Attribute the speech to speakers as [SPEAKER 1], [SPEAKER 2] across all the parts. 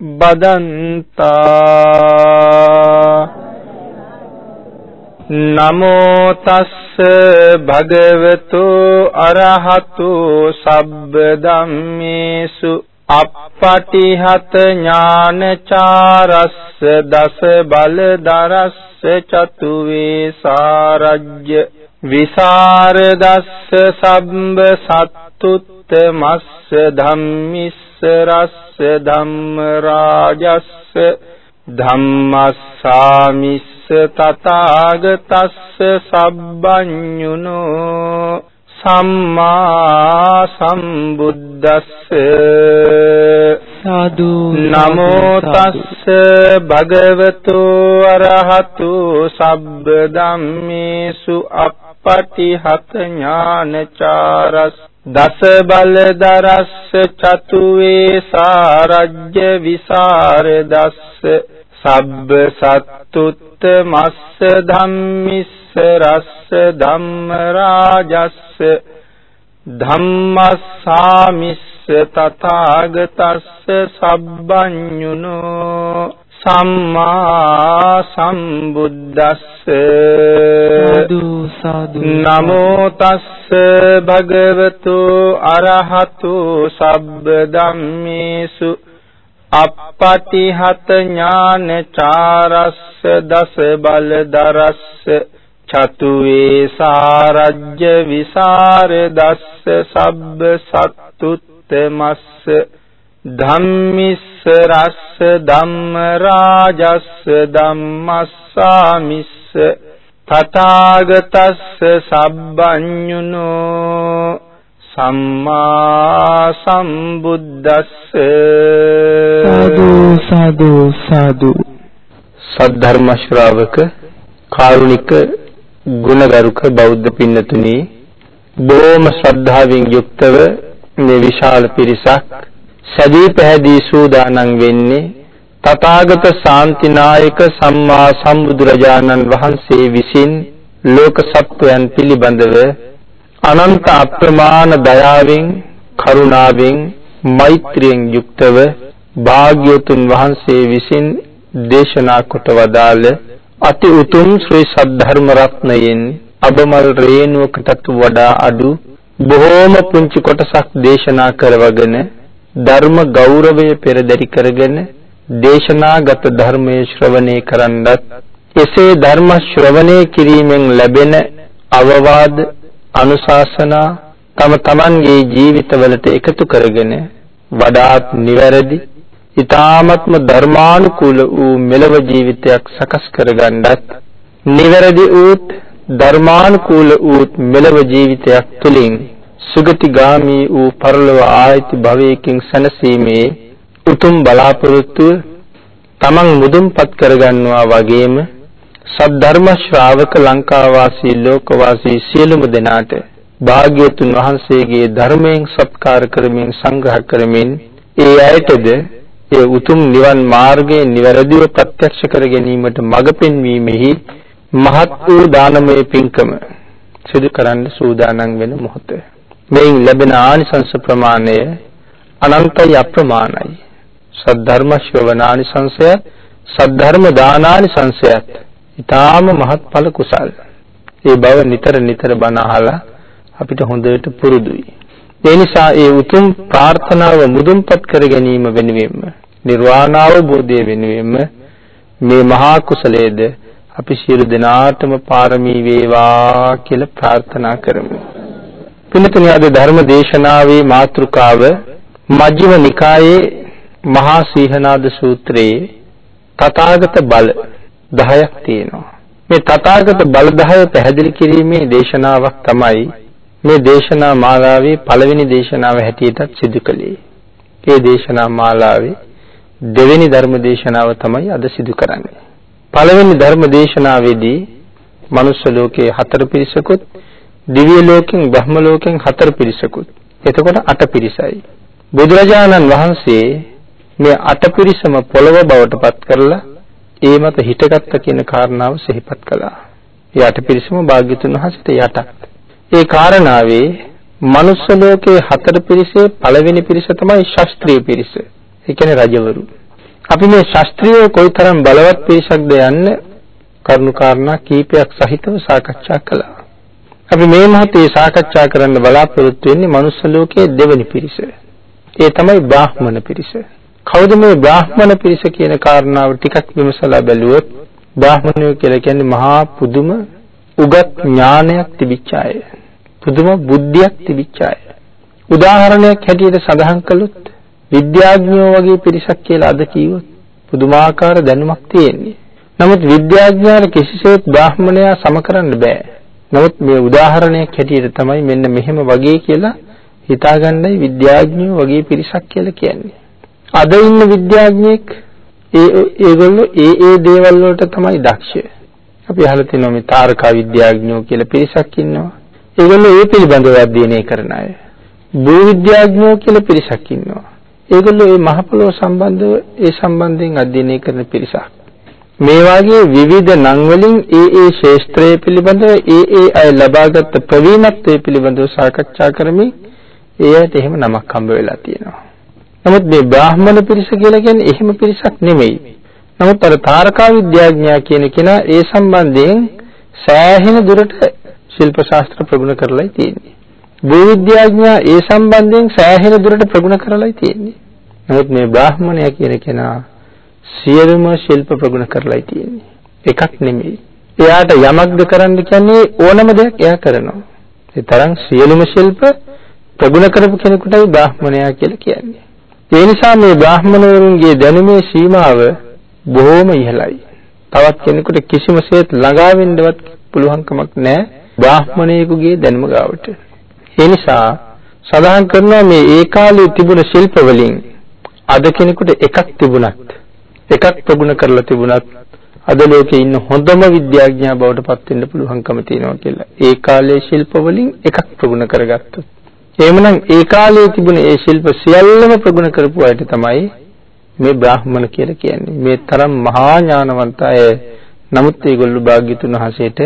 [SPEAKER 1] බදන්තා. නමෝ තස්ස භගවතු අරහතු සබ්බ ධම්මේසු. අප්පටිහත ඥානචාරස්ස දස බල දරස්ස චතු වේසාරජ්‍ය විසරදස්ස සම්බ සත්තුත්තමස්ස ධම්මිස්ස රස්ස ධම්ම රාජස්ස ධම්මස්සාමිස්ස තථාගතස්ස සබ්බඤුනෝ සම්මා සම්බුද්දස්ස
[SPEAKER 2] සාදු
[SPEAKER 1] නමෝ තස්ස භගවතු අරහතු සබ්බ ධම්මේසු අප්පටිහත ඥානචාරස් දස බල දරස්ස චතු වේ සාරජ්‍ය විසර දස්ස සබ්බ සත්තුත්ත මස්ස ධම්මිස්ස රස්ස ධම්ම රාජස්ස ධම්මස්සාමිස්ස තථාගතස්ස සබ්බඤුනෝ සම්මා සම්බුද්දස්ස
[SPEAKER 2] සාදු සාදු
[SPEAKER 1] නමෝ තස්ස භගවතු අරහතු සබ්බ ධම්මේසු අප්පටිහත ඥානචාරස්ස දස බල දරස්ස චතු වේසාරජ්‍ය විසර දස්ස සබ්බ සත්තුත්තමස්ස ධම්මිස්ස රස්ස ධම්ම රාජස්ස ධම්මස්සාමිස්ස තථාගතස්ස සබ්බඤුනෝ සම්මා සම්බුද්දස්ස
[SPEAKER 2] සාදු සාදු සාදු.
[SPEAKER 1] සද්ධර්ම ශ්‍රාවක කාරුණික ගුණගරුක බෞද්ධ පින්නතුනි බොහොම ශ්‍රද්ධාවෙන් යුක්තව මේ විශාල පිරිසක් සදී පැහැදී සූදානම් වෙන්නේ තථාගත ශාන්තිනායක සම්මා සම්බුදුරජාණන් වහන්සේ විසින් ලෝක සත්වයන් පිළිබඳව අනන්ත අප්‍රමාණ දයාවෙන් කරුණාවෙන් මෛත්‍රියෙන් යුක්තව භාග්‍යවතුන් වහන්සේ විසින් දේශනා කොට වදාළ අති උතුම් ශ්‍රී සද්ධර්ම රත්නයෙන් අබමල් රේණුවකටත් වඩා අඩු බොහෝම පුංචි කොටසක් දේශනා කරවගෙන ධර්ම ගෞරවය පෙරදරි කරගෙන දේශනාගත ධර්මයේ ශ්‍රවණය කරන්නත් එසේ ධර්ම ශ්‍රවණය කිරීමෙන් ලැබෙන අවවාද අනුශාසනා තම තමන්ගේ ජීවිතවලට එකතු කරගෙන වඩාත් නිවැරදි ඊ타ත්ම ධර්මානුකූල වූ මෙලව ජීවිතයක් සකස් කරගන්නත් නිවැරදි වූත් ධර්මානුකූල වූත් මෙලව ජීවිතයක් තුළින් සුගතිගාමී වූ පරලොව ආයති භවයකින් සැනසීමේ උතුම් බලාපොරොත්තුව තමන් මුදුන්පත් කරගන්නවා වගේම සද්ධර්ම ශ්‍රාවක ලංකාවාසී ලෝකවාසී සියලුම දෙනාට භාග්‍යතුන් වහන්සේගේ ධර්මයෙන් සත්කාර කරමින් සංග්‍රහ කරමින් ඒ අයටද ඒ උතුම් නිවන් මාර්ගයේ නිවැරදිව ප්‍රත්‍යක්ෂ කර ගැනීමට මඟ පෙන්වීමෙහි මහත් වූ දානමය පින්කම සිදු කරන්න සූදානම් වෙන මොහොත. මෙයින් ලැබෙන ආනිසංස ප්‍රමාණය අනන්තයි අප්‍රමාණයි. සද්ධර්ම ශ්‍රවණානිසංසයත් සද්ධර්ම දානානිසංසයත් ඊටාම මහත්ඵල කුසල්. ඒ බව නිතර නිතර බණ අහලා අපිට හොඳට පුරුදුයි. ඒ නිසා ඒ උතුම් ප්‍රාර්ථනාව මුදුන්පත් කර ගැනීම වෙනුවෙන්ම නිර්වාණ අවබෝධය වෙනුවෙන්ම මේ මහා කුසලයේද අපි සියලු දෙනාටම පාරමී වේවා කියලා ප්‍රාර්ථනා කරමු. පින්තුනි අද ධර්ම දේශනාවේ මාතෘකාව මජ්ක්‍ධිම නිකායේ මහා සීහනාද සූත්‍රයේ තථාගත බල 10ක් තියෙනවා. මේ තථාගත බල 10 පැහැදිලි කිරීමේ දේශනාවක් තමයි මේ දේශනා මාලාවේ පළවෙනි දේශනාව හැටියටත් සිදු කළේ. ඒ දේශනා මාලාවේ දෙවෙනි ධර්ම දේශනාව තමයි අද සිදු කරන්නේ. පළවෙනි ධර්ම දේශනාවේදී මනුෂ්‍ය ලෝකයේ හතර පිරිසකුත් දිව්‍ය ලෝකෙන් බ්‍රහ්ම ලෝකෙන් හතර පිරිසකුත් එතකොට අට පිරිසයි. බුදුරජාණන් වහන්සේ මේ අට පිරිසම පොළව බවට පත් කරලා ඒ මත හිටගත්ත කියන කාරණාව සිහිපත් කළා. ඒ අට පිරිසම භාග්‍යතුන් වහන්සේට යටත්. ඒ කාරණාවේ මනුස්ස ලෝකයේ හතර පිරිසේ පළවෙනි පිරිස තමයි ශාස්ත්‍රීය පිරිස. ඒ කියන්නේ රජවරු. අපි මේ ශාස්ත්‍රීය කොයිතරම් බලවත් පිරිසක්ද යන්න කරුණු කාරණා කීපයක් සහිතව සාකච්ඡා කළා. අපි මේ මොහොතේ සාකච්ඡා කරන්න බලාපොරොත්තු වෙන්නේ මනුස්ස ලෝකයේ දෙවෙනි පිරිස. ඒ තමයි බ්‍රාහ්මණ පිරිස. කවුද මේ බ්‍රාහ්මණ පිරිස කියන කාරණාව ටිකක් විමසලා බැලුවොත් බ්‍රාහ්මණයෝ කියලා කියන්නේ මහා පුදුම උගත් ඥානයක් තිබිච්ච අය. පුදුම බුද්ධියක් තිබිච්ච අය. උදාහරණයක් හැටියට සඳහන් කළොත් විද්‍යාඥයෝ වගේ පිරිසක් කියලා අද කිව්වොත් පුදුමාකාර දැනුමක් තියෙන්නේ. නමුත් විද්‍යාඥයාට කිසිසේත් බ්‍රාහ්මණයා සම කරන්න බෑ. නමුත් මේ උදාහරණයක් හැටියට තමයි මෙන්න මෙහෙම වගේ කියලා හිතාගන්නයි විද්‍යාඥයෝ වගේ පිරිසක් කියලා කියන්නේ. අද ඉන්න විද්‍යාඥයෙක් ඒ ඒගොල්ලෝ ඒ ඒ දේවල් වලට තමයි දක්ෂ. අපි අහලා තියෙනවා මේ තාරකා විද්‍යාඥයෝ කියලා පිරිසක් ඉන්නවා. ඒගොල්ලෝ ඒ පිළිබඳව අධ්‍යයනය කරන අය. භූ විද්‍යාඥයෝ කියලා පිරිසක් ඉන්නවා. ඒගොල්ලෝ මේ මහ පොළොව සම්බන්ධව ඒ සම්බන්ධයෙන් අධ්‍යයනය කරන පිරිසක්. මේ වාගේ විවිධ නම් වලින් ඒ ඒ ශාස්ත්‍රයේ පිළිබඳව ඒ ඒ අය ලබාගත් ප්‍රවීණත්වයේ පිළිබඳව සාකච්ඡා කරමින් ඒ ඇයට එහෙම නමක් හම්බ වෙලා තියෙනවා. නමුත් මේ බ්‍රාහ්මණ පිරිස කියලා කියන්නේ එහෙම පිරිසක් නෙමෙයි. නමුත් අර තාරකා විද්‍යාඥයා කියන කෙනා ඒ සම්බන්ධයෙන් සෑහෙන දුරට ශිල්ප ශාස්ත්‍ර ප්‍රගුණ කරලායි තියෙන්නේ. භූ විද්‍යාඥයා ඒ සම්බන්ධයෙන් සෑහෙන දුරට ප්‍රගුණ කරලායි තියෙන්නේ. නමුත් මේ බ්‍රාහ්මණයා කියන කෙනා සියලුම ශිල්ප ප්‍රගුණ කරලායි තියෙන්නේ. එකක් නෙමෙයි. එයාට යමක්ද කරන්න කියන්නේ ඕනම දෙයක් එයා කරනවා. ඒ තරම් සියලුම ශිල්ප ප්‍රගුණ කරපු කෙනෙකුටයි බ්‍රාහ්මණයා කියලා කියන්නේ. ඒ නිසා මේ බ්‍රාහ්මණවරුන්ගේ දැනුමේ සීමාව බොහෝම ඉහළයි. තවත් කෙනෙකුට කිසිම සේත් ළඟා වෙන්නවත් පුළුවන් කමක් නැහැ බ්‍රාහ්මණයෙකුගේ දැනුම ගාවට. ඒ නිසා සඳහන් කරනවා මේ ඒ කාලේ තිබුණ ශිල්ප වලින් අද කෙනෙකුට එකක් තිබුණත් එකක් ප්‍රගුණ කරලා තිබුණත් අද ලෝකේ ඉන්න හොඳම විද්‍යාඥයා බවට පත් වෙන්න පුළුවන්කම තියෙනවා කියලා. ඒ කාලේ ශිල්ප වලින් එකක් ප්‍රගුණ කරගත්තොත් එහෙමනම් ඒ කාලේ තිබුණ ඒ ශිල්ප සියල්ලම ප්‍රගුණ කරපු අයට තමයි මේ බ්‍රාහ්මණ කියලා කියන්නේ. මේ තරම් මහා ඥානවන්ත අය නමුත් ඒගොල්ලෝ භාග්‍යතුන් වහන්සේට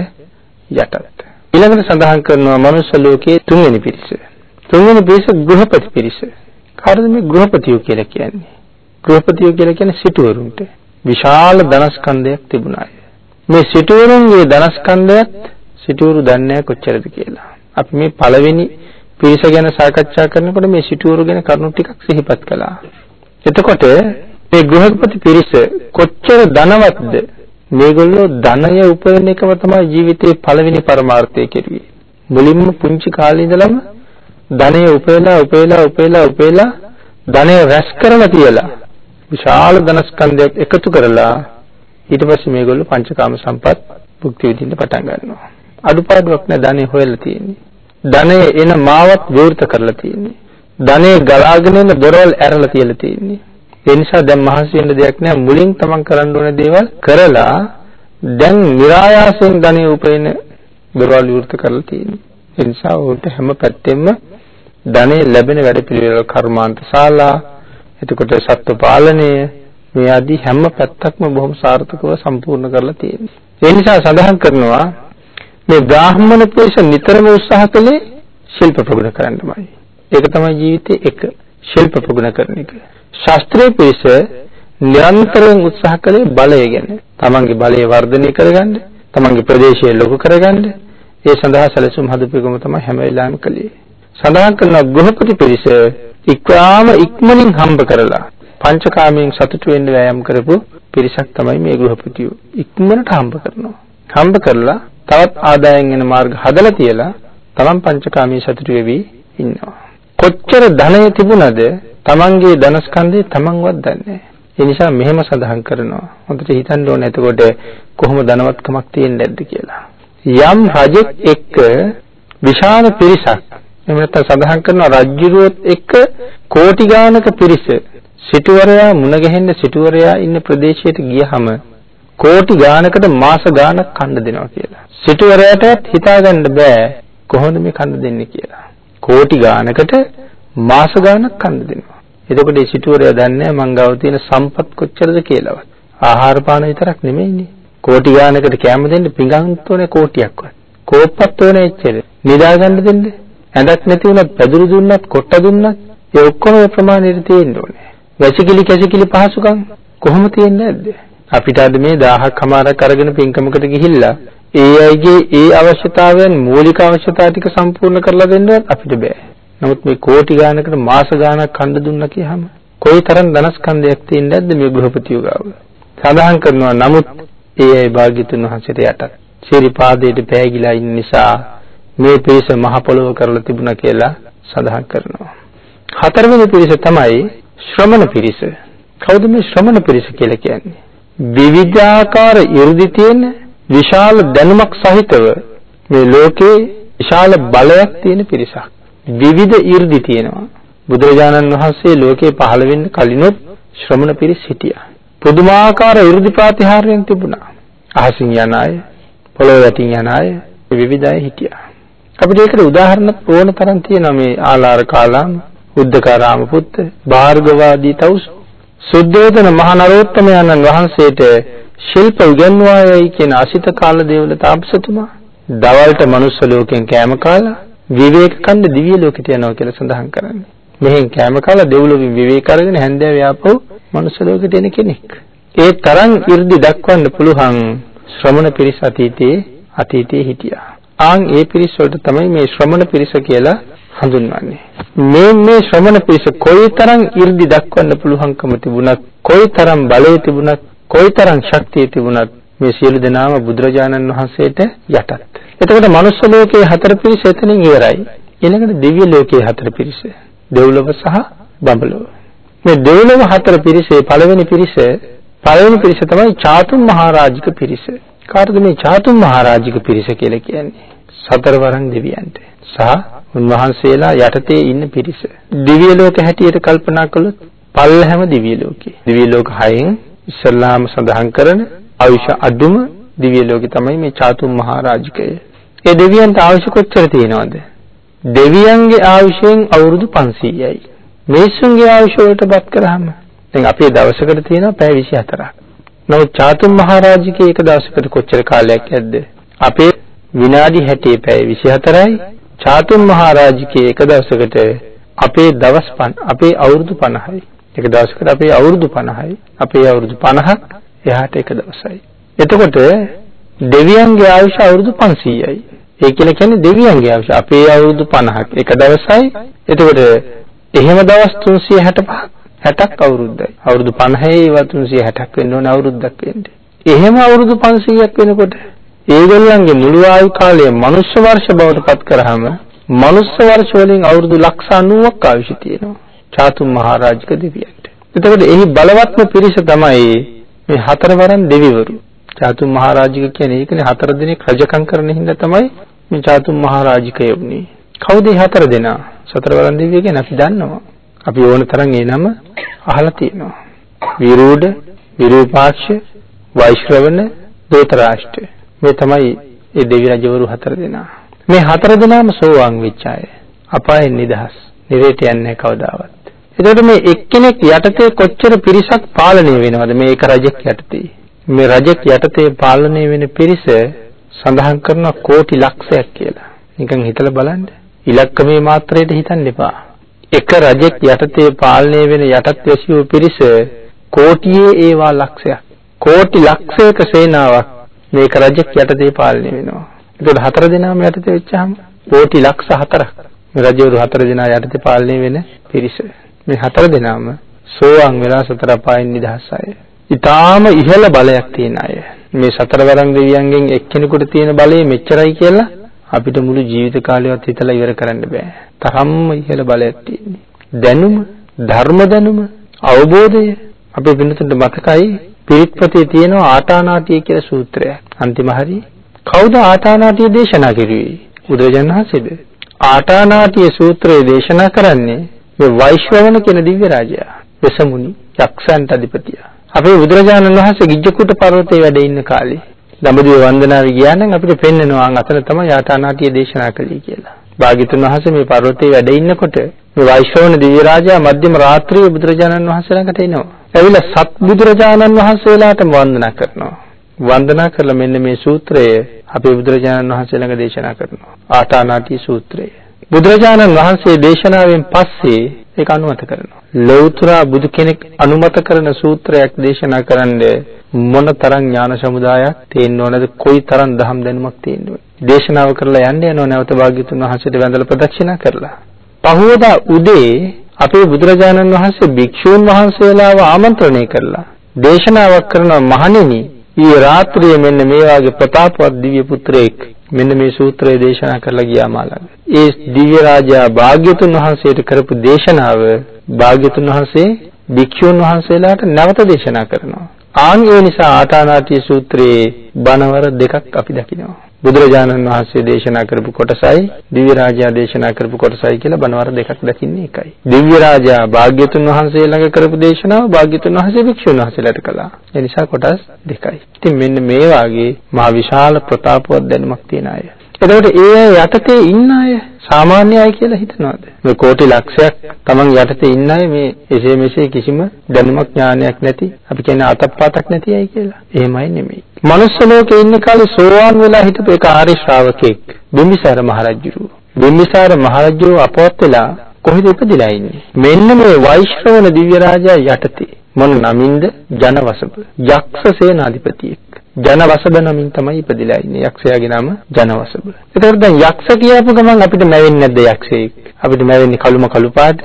[SPEAKER 1] යටත්. ඊළඟට සඳහන් කරනවා මනුෂ්‍ය ලෝකයේ තුන්වෙනි පිරිස. තුන්වෙනි පිරිස ගෘහපති පිරිස. කාටද මේ ගෘහපතියෝ කියලා කියන්නේ? ගෘහපතියෝ කියලා කියන්නේ සිටුවරුන්ට. විශාල ධනස්කන්ධයක් තිබුණා. මේ සිටුවරුන්ගේ ධනස්කන්ධයත් සිටුවරු දන්නේ කොච්චරද කියලා. අපි මේ පළවෙනි පිරිස ගැන සාකච්ඡා කරනකොට මේ සිටුවරු ගැන කරුණු ටිකක් සිහිපත් කළා. එතකොට මේ ගෘහපති පිරිස කොච්චර ධනවත්ද මේගොල්ලෝ ධනය උපයන එකම තමයි ජීවිතේ පළවෙනි පරමාර්ථය කෙරුවේ. මුලින්ම පුංචි කාලේ ඉඳලම ධනය උපයලා උපයලා උපයලා උපයලා ධනය රැස් කරලා තියලා විශාල ධනස්කන්ධයක් එකතු කරලා ඊට පස්සේ මේගොල්ලෝ පංචකාම සම්පත් භුක්ති විඳින්න පටන් ගන්නවා. අඩුපාඩුවක් නැ ධනෙ හොයලා තියෙන්නේ. ධනෙ එන මාවත් විවෘත කරලා තියෙන්නේ. ධනෙ ගලාගෙන එන දොරවල් ඇරලා තියලා තියෙන්නේ. ඒ නිසා දැන් මහන්සි වෙන්න දෙයක් නෑ මුලින් තමන් කරන්න ඕන දේවල් කරලා දැන් નિરાයාසයෙන් ධනෙ උපයන දොරවල් විවෘත කරලා තියෙන්නේ. ඒ නිසා උන්ට හැම පැත්තෙම ධනෙ ලැබෙන වැඩපිළිවෙල කර්මාන්ත ශාලා එතකොට සත්ව පාලනය මේ ආදී හැම පැත්තක්ම බොහොම සාර්ථකව සම්පූර්ණ කරලා තියෙනවා. ඒ නිසා සඳහන් කරනවා මේ බ්‍රාහ්මණ පුරුෂ නිතරම උත්සාහ කළේ ශිල්ප ප්‍රගුණ කරන්නමයි. ඒක තමයි ජීවිතේ එක ශිල්ප ප්‍රගුණ කරන එක. ශාස්ත්‍රීය පුරුෂ නිරන්තරයෙන් උත්සාහ කළේ බලය ගැන. තමන්ගේ බලය වර්ධනය කරගන්න, තමන්ගේ ප්‍රදේශය ලොකු කරගන්න. ඒ සඳහා සැලසුම් හදපු තමයි හැම වෙලාවෙම කළේ. සඳහන් කරන ගෘහපති පිරිස ඉක්‍රාම ඉක්මනින් හම්බ කරලා පංචකාමයෙන් සතුටු වෙන්න වෑයම් කරපු පිරිසක් තමයි මේ ගෘහපතියෝ. ඉක්මනට හම්බ කරනවා. හම්බ කරලා තවත් ආදායම් වෙන මාර්ග හදලා තියලා තමන් පංචකාමී සතුටු වෙවි ඉන්නවා. කොච්චර ධනය තිබුණද තමන්ගේ ධනස්කන්ධය තමන්වත් දන්නේ ඒ නිසා මෙහෙම සඳහන් කරනවා. හොඳට හිතන්න ඕනේ එතකොට කොහොම ධනවත්කමක් තියෙන්නේ නැද්ද කියලා. යම් රජෙක් එක්ක විශාල පිරිසක් එහෙම නැත්නම් සඳහන් කරනවා රජ්ජුරුවොත් එක්ක කෝටි ගානක පිරිස සිටුවරයා මුණ ගැහෙන්න සිටුවරයා ඉන්න ප්‍රදේශයට ගියහම කෝටි ගානකට මාස ගානක් කන්න දෙනවා කියලා. සිටුවරයාටත් හිතාගන්න බෑ කොහොමද මේ කන්න දෙන්නේ කියලා. කෝටි ගානකට මාස ගානක් කන්න දෙනවා. එතකොට ඒ සිටුවරයා දන්නේ මං ගාව තියෙන සම්පත් කොච්චරද කියලාවත්. ආහාර පාන විතරක් නෙමෙයිනේ. කෝටි ගානකට කැම දෙන්න පිඟන්ත් ඕනේ කෝටියක්වත්. කෝප්පත් ඕනේ එච්චර. නිදා ගන්න දෙන්න. ඇඳක් නැති වුණත් පැදුරු දුන්නත් කොට්ට දුන්නත් ඒ ඔක්කොම ප්‍රමාණයට තියෙන්න ඕනේ. වැසිකිලි කැසිකිලි පහසුකම් කොහොම තියෙන්නේ නැද්ද? අපිට අද මේ 1000ක් හමාරක් අරගෙන පින්කමකට ගිහිල්ලා ඒ අයගේ ඒ අවශ්‍යතාවයන් මූලික අවශ්‍යතා ටික සම්පූර්ණ කරලා දෙන්නවත් අපිට බෑ. නමුත් මේ කෝටි ගානකට මාස ගානක් කන්න දුන්නා කියහම කොයිතරම් ධනස්කන්ධයක් තියෙන්නේ නැද්ද මේ ගෘහපතියෝ ගාව. සඳහන් කරනවා නමුත් ඒ අය භාග්‍යතුන් වහන්සේට යටත් ශිරීපාදයට පෑගිලා ඉන්න නිසා මේ පිරිස මහ පොළොව කරලා තිබුණා කියලා සඳහන් කරනවා. හතරවෙනි පිරිස තමයි ශ්‍රමණ පිරිස. කවුද මේ ශ්‍රමණ පිරිස කියලා කියන්නේ? විවිධාකාර 이르දි තියෙන විශාල දැනුමක් සහිතව මේ ලෝකේ විශාල බලයක් තියෙන පිරිසක්. විවිධ 이르දි තියෙනවා. බුදුරජාණන් වහන්සේ ලෝකේ පහළ වෙන්න කලිනුත් ශ්‍රමණ පිරිස හිටියා. පුදුමාකාර 이르දි ප්‍රාතිහාර්යයන් තිබුණා. අහසින් යන අය, පොළොව යටින් යන අය විවිධ අය හිටියා. අපිට ඒකට උදාහරණත් ඕන තරම් තියෙනවා මේ ආලාර කාලාම, උද්දකාරාම පුත්ත, භාර්ගවාදී තවුස් සුද්ධෝදන මහා නරෝත්තමයන්න් වහන්සේට ශිල්ප උගන්වායයි කියන අසිත කාල දේවල තාපසතුමා දවල්ට මනුස්ස ලෝකෙන් කැම කාලා විවේක කණ්ඩ දිව්‍ය ලෝකෙට යනවා කියලා සඳහන් කරන්නේ. මෙහෙන් කැම කාලා දෙව්ලොවින් විවේක අරගෙන හැන්දෑවේ ආපහු මනුස්ස ලෝකෙට එන කෙනෙක්. ඒ තරම් 이르දි දක්වන්න පුළුවන් ශ්‍රමණ පිරිස අතීතයේ අතීතයේ හිටියා. ආන් ඒ පිරිස වලට තමයි මේ ශ්‍රමණ පිරිස කියලා හඳුන්වන්නේ. මේ මේ ශ්‍රමණ පිරිස කොයිතරම් 이르දි දක්වන්න පුළුවන්කම තිබුණත් කොයිතරම් බලය තිබුණත් කොයිතරම් ශක්තිය තිබුණත් මේ සියලු දෙනාම බුදුරජාණන් වහන්සේට යටත්. එතකොට manuss ලෝකයේ හතර පිරිස එතනින් ඉවරයි. ඊළඟට දිව්‍ය ලෝකයේ හතර පිරිස. දෙව්ලොව සහ බඹලොව. මේ දෙව්ලොව හතර පිරිසේ පළවෙනි පිරිස පළවෙනි පිරිස තමයි චාතුම් මහරජික පිරිස. කාටද මේ චාතුම් මහරජික පිරිස කියලා කියන්නේ? සතරවරන් දෙවියන්ට සහ උන්වහන්සේලා යටතේ ඉන්න පිරිස. දිව්‍ය ලෝක හැටියට කල්පනා කළොත් පල්ලහැම දිව්‍ය ලෝකේ. දිව්‍ය ලෝක 6න් ඉස්සල්ලාම සඳහන් කරන ආයුෂ අඩුම දිව්‍ය ලෝකේ තමයි මේ චාතුම් මහරජකය. ඒ දෙවියන්ට ආයුෂ කොච්චර තියෙනවද? දෙවියන්ගේ ආයුෂයෙන් අවුරුදු 500යි. මිනිසුන්ගේ ආයුෂ වලටපත් කරාම දැන් අපේ දවසකට තියෙනවා පැය 24ක්. නමුත් චාතුම් මහරජකේ එක දවසකට කොච්චර කාලයක් ඇද්ද? අපේ විනාඩි 60 පැය 24යි. චාතුම් මහරජකේ එක දවසකට අපේ දවස් අපේ අවුරුදු 50යි. එක දවසකට අපේ අවුරුදු 50යි. අපේ අවුරුදු 50ක් එහාට එක දවසයි. එතකොට දෙවියන්ගේ ආයුෂ අවුරුදු 500යි. ඒ කියලා කියන්නේ දෙවියන්ගේ ආයුෂ අපේ අවුරුදු 50ක් එක දවසයි. එතකොට එහෙම දවස් 365ක් 60ක් අවුරුද්දයි. අවුරුදු 50 ඒවා 360ක් වෙන්න ඕන අවුරුද්දක් වෙන්නේ. එහෙම අවුරුදු 500ක් වෙනකොට ඒගොල්ලන්ගේ මුළු ආයු කාලය මනුෂ්‍ය වර්ෂ බවට පත් කරාම මනුෂ්‍ය වර්ෂ වලින් අවුරුදු ලක්ෂ 90ක් ආයුෂ තියෙනවා. චාතුම් මහරජික දෙවියන්ට. එතකොට එහි බලවත්ම පිරිස තමයි මේ හතරවරන් දෙවිවරු. චාතුම් මහරජික කියන්නේ ඒකනේ හතර දිනක් රජකම් කරන හින්දා තමයි මේ චාතුම් මහරජිකය වුනේ. කවුද මේ හතර දෙනා? සතරවරන් දෙවියෝ ගැන අපි දන්නවා. අපි ඕන තරම් ඒ නම අහලා තියෙනවා. විරූඩ, විරූපාක්ෂ, වෛශ්‍රවණ, දෝතරාෂ්ට. මේ තමයි ඒ දෙවි රජවරු හතර දෙනා. මේ හතර දෙනාම සෝවාන් වෙච්ච අය. අපායෙන් නිදහස්. නිරේට යන්නේ කවදාවත්. එතකොට මේ එක්කෙනෙක් යටතේ කොච්චර පිරිසක් පාලනය වෙනවද මේ එක රජෙක් යටතේ? මේ රජෙක් යටතේ පාලනය වෙන පිරිස සඳහන් කරන කෝටි ලක්ෂයක් කියලා. නිකන් හිතලා බලන්න. ඉලක්කමේ මාත්‍රයට හිතන්න එපා. එක රජෙක් යටතේ පාලනය වෙන යටත් වැසියෝ පිරිස කෝටියේ ඒවා ලක්ෂයක්. කෝටි ලක්ෂයක සේනාවක් මේක රජෙක් යටතේ පාලනය වෙනවා. ඒකද හතර දෙනාම යටතේ වෙච්චාම කෝටි ලක්ෂ හතරක්. මේ රජවරු හතර දෙනා යටතේ පාලනය වෙන පිරිස. මේ හතර දෙනාම සෝවාන් වෙලා සතර අපායන් නිදහස් අය. ඊටාම ඉහළ බලයක් තියෙන අය. මේ සතරවරන් දෙවියන්ගෙන් එක්කෙනෙකුට තියෙන බලය මෙච්චරයි කියලා අපිට මුළු ජීවිත කාලයවත් හිතලා ඉවර කරන්න බෑ. තරම්ම ඉහළ බලයක් තියෙන්නේ. දැනුම, ධර්ම දැනුම, අවබෝධය අපේ වෙනතුන්ට මතකයි පිරිත්පතේ තියෙන ආටානාටිය කියලා සූත්‍රයක්. අන්තිම හරිය කවුද ආටානාටිය දේශනා කරුවේ? බුදුරජාණන් වහන්සේද? ආටානාටිය සූත්‍රය දේශනා කරන්නේ මේ වෛශ්‍රවණ කියන දිව්‍ය රාජයා. වෙසමුනි යක්ෂයන්ට අධිපතියා. අපේ බුදුරජාණන් වහන්සේ ගිජ්ජකූට පර්වතයේ වැඩ ඉන්න කාලේ දඹදිව වන්දනාවේ ගියා නම් අපිට පෙන්නනවා අතන තමයි ආටානාටිය දේශනා කළේ කියලා. භාග්‍යතුන් වහන්සේ මේ පර්වතයේ වැඩ ඉන්නකොට මේ වෛශ්‍රවණ දිව්‍ය රාජයා මධ්‍යම රාත්‍රියේ බුදුරජාණන් වහන්සේ ළඟට එනවා. ඇවිල්ලා සත් බුදුරජාණන් වහන්සේලාට වන්දනා කරනවා. වන්දනා කරලා මෙන්න මේ සූත්‍රය අපේ බුදුරජාණන් වහන්සේ ළඟ දේශනා කරනවා. ආටානාටි සූත්‍රය. බුදුරජාණන් වහන්සේ දේශනාවෙන් පස්සේ ඒක අනුමත කරනවා. ලෞතර බුදු කෙනෙක් අනුමත කරන සූත්‍රයක් දේශනා කරන්නේ මොන තරම් ඥාන සමුදායක් තියෙන්න ඕනද? කොයි තරම් දහම් දැනුමක් තියෙන්න ඕනද? දේශනාව කරලා යන්න යනවා නැවත භාග්‍යතුන් වහන්සේට වැඳලා ප්‍රදක්ෂිනා කරලා. පහවදා උදේ අපේ බුදුරජාණන් වහන්සේ භික්ෂූන් වහන්සේලාව ආමන්ත්‍රණය කරලා දේශනාවක් කරන මහණෙනි ඊ රාත්‍රියේ මෙන්න මේ වාගේ ප්‍රතාපවත් දිව්‍ය පුත්‍රයෙක් මෙන්න මේ සූත්‍රය දේශනා කරලා ගියා මාළඟ. ඒ දිව්‍ය රාජා භාග්‍යතුන් වහන්සේට කරපු දේශනාව භාග්‍යතුන් වහන්සේ භික්ෂුන් වහන්සේලාට නැවත දේශනා කරනවා. ආන් ඒ නිසා ආටානාටිය සූත්‍රයේ බණවර දෙකක් අපි දකිනවා. බුදුරජාණන් වහන්සේ දේශනා කරපු කොටසයි දිව්‍ය රාජයා දේශනා කරපු කොටසයි කියලා බණවර දෙකක් දකින්නේ එකයි. දිව්‍ය රාජා භාග්‍යතුන් වහන්සේ ළඟ කරපු දේශනාව භාග්‍යතුන් වහන්සේ භික්ෂුන් වහන්සේලාට කළා. ඒ නිසා කොටස් දෙකයි. ඉතින් මෙන්න මේ වාගේ මහ විශාල ප්‍රතාපවත් දැනුමක් තියෙන අය. එතකොට ඒ යටතේ ඉන්න අය සාමාන්‍ය අය කියලා හිතනවාද? මේ කෝටි ලක්ෂයක් Taman යටතේ ඉන්න අය මේ එසේ මෙසේ කිසිම දැනුමක් ඥානයක් නැති අපි කියන්නේ අතප්පාතක් නැති අය කියලා. එහෙමයි නෙමෙයි. මනුස්ස ලෝකේ ඉන්න කාලේ සෝවාන් වෙලා හිටපු එක ආර්ය ශ්‍රාවකෙක් බිම්බිසාර මහරජුරු. බිම්බිසාර මහරජුරු අපවත් වෙලා කොහෙද ඉපදිලා ඉන්නේ? මෙන්න මේ වෛශ්‍රවණ දිව්‍ය රාජා යටතේ මොන නමින්ද ජනවසබ යක්ෂ සේනාධිපතියෙක් ජනවසබ නමින් තමයි ඉපදිලා ඉන්නේ යක්ෂයාගේ නම ජනවසබ. ඒතකොට දැන් යක්ෂ කියපු ගමන් අපිට මැවෙන්නේ නැද්ද යක්ෂයෙක්? අපිට මැවෙන්නේ කළුම කළු පාට,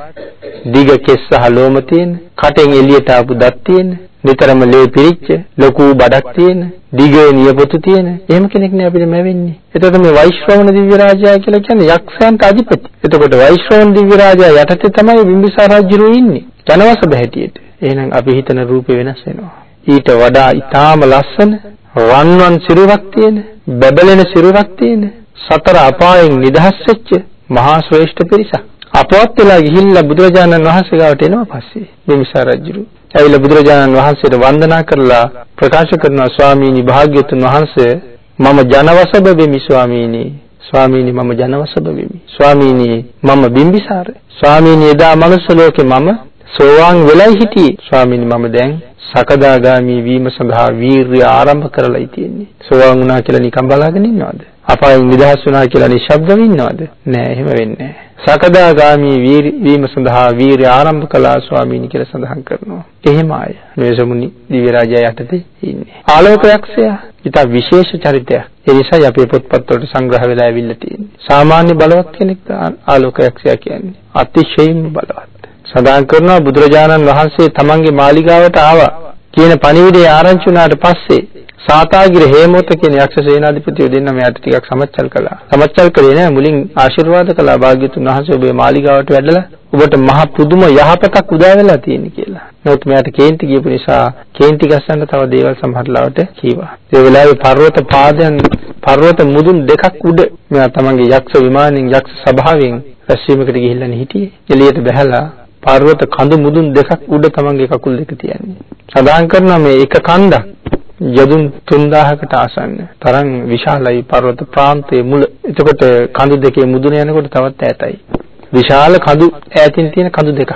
[SPEAKER 1] දිග කෙස් සහ ලෝම තියෙන, කටෙන් එළියට ආපු දත් තියෙන, නිතරම ලේ පිරිච්ච, ලොකු බඩක් තියෙන, දිගේ නියපොතු තියෙන. එහෙම කෙනෙක් නේ අපිට මැවෙන්නේ. එතකොට මේ වෛශ්‍රවණ දිව්‍ය රාජයා කියලා කියන්නේ යක්ෂයන්ට අධිපති. එතකොට වෛශ්‍රවණ දිව්‍ය රාජයා යටතේ තමයි බිම්බිසාර රජුරු ඉන්නේ. ජනවසබ හැටියට. එහෙනම් අපි හිතන රූපේ වෙනස් වෙනවා. ඊට වඩා ඊටාම ලස්සන රන්වන් සිරුරක් තියෙන, බැබලෙන සිරුරක් තියෙන, සතර අපායෙන් නිදහස් වෙච්ච මහා ශ්‍රේෂ්ඨ පිරිසක්. අපවත් වෙලා ගිහිල්ලා බුදුරජාණන් වහන්සේ ගාවට එනවා පස්සේ බිම්බිසාර රජුරු. ඇවිල්ලා බුදුරජාණන් වහන්සේට වන්දනා කරලා ප්‍රකාශ කරනවා ස්වාමීනි භාග්‍යතුන් වහන්සේ මම ජනවසබ වෙමි ස්වාමීනි ස්වාමීනි මම ජනවසබ වෙමි ස්වාමීනි මම බිම්බිසාර ස්වාමීනි එදා මනුස්ස ලෝකේ මම සෝවාන් වෙලයි හිටියේ ස්වාමීනි මම දැන් සකදාගාමි වීම සඳහා වීරිය ආරම්භ කරලායි තියෙන්නේ. සෝවාන් වුණා කියලා නිකන් බලාගෙන ඉන්නවද? අපායෙන් නිදහස් වුණා කියලා නිශ්ශබ්දව ඉන්නවද? නෑ එහෙම වෙන්නේ සකදාගාමි වීම සඳහා වීරිය ආරම්භ කළා ස්වාමීනි කියලා සඳහන් කරනවා. එහෙම අය මේසමුනි දිව්‍ය රාජයා යටතේ ඉන්නේ. ආලෝකයක්ෂයා ඊට විශේෂ චරිතයක්. ඒ නිසායි අපේ පොත්පත් වලට සංග්‍රහ වෙලා ඇවිල්ලා තියෙන්නේ. සාමාන්‍ය බලවත් කෙනෙක් ආලෝකයක්ෂයා කියන්නේ. අතිශයින්ම බලවත්. සඳහන් කරනවා බුදුරජාණන් වහන්සේ තමන්ගේ මාලිගාවට ආවා කියන පණිවිඩය ආරංචි වුණාට පස්සේ සාතාගිර හේමෝත කියන යක්ෂ සේනාධිපතියෝ දෙන්න මෙයාට ටිකක් සමච්චල් කළා. සමච්චල් කළේ නෑ මුලින් ආශිර්වාද කළා භාග්‍යතුන් වහන්සේ ඔබේ මාලිගාවට වැඩලා ඔබට මහ පුදුම යහපතක් උදා වෙලා තියෙන කියලා. නමුත් මෙයාට කේන්ති කියපු නිසා කේන්ති ගස්සන්න තව දේවල් සමහරලාවට කීවා. ඒ වෙලාවේ පර්වත පාදයන් පර්වත මුදුන් දෙකක් උඩ මෙයා තමන්ගේ යක්ෂ විමානෙන් යක්ෂ සභාවෙන් රැස්වීමකට ගිහිල්ලා හිටියේ. එළියට බැහැලා පර්වත කඳු මුදුන් දෙකක් උඩ තමන්ගේ කකුල් දෙක තියන්නේ. සඳහන් කරනවා මේ එක කන්දක් යදුන් 3000කට ආසන්න තරම් විශාලයි පර්වත ප්‍රාන්තයේ මුල. එතකොට කඳු දෙකේ මුදුන යනකොට තවත් ඈතයි. විශාල කඳු ඈතින් තියෙන කඳු දෙකක්.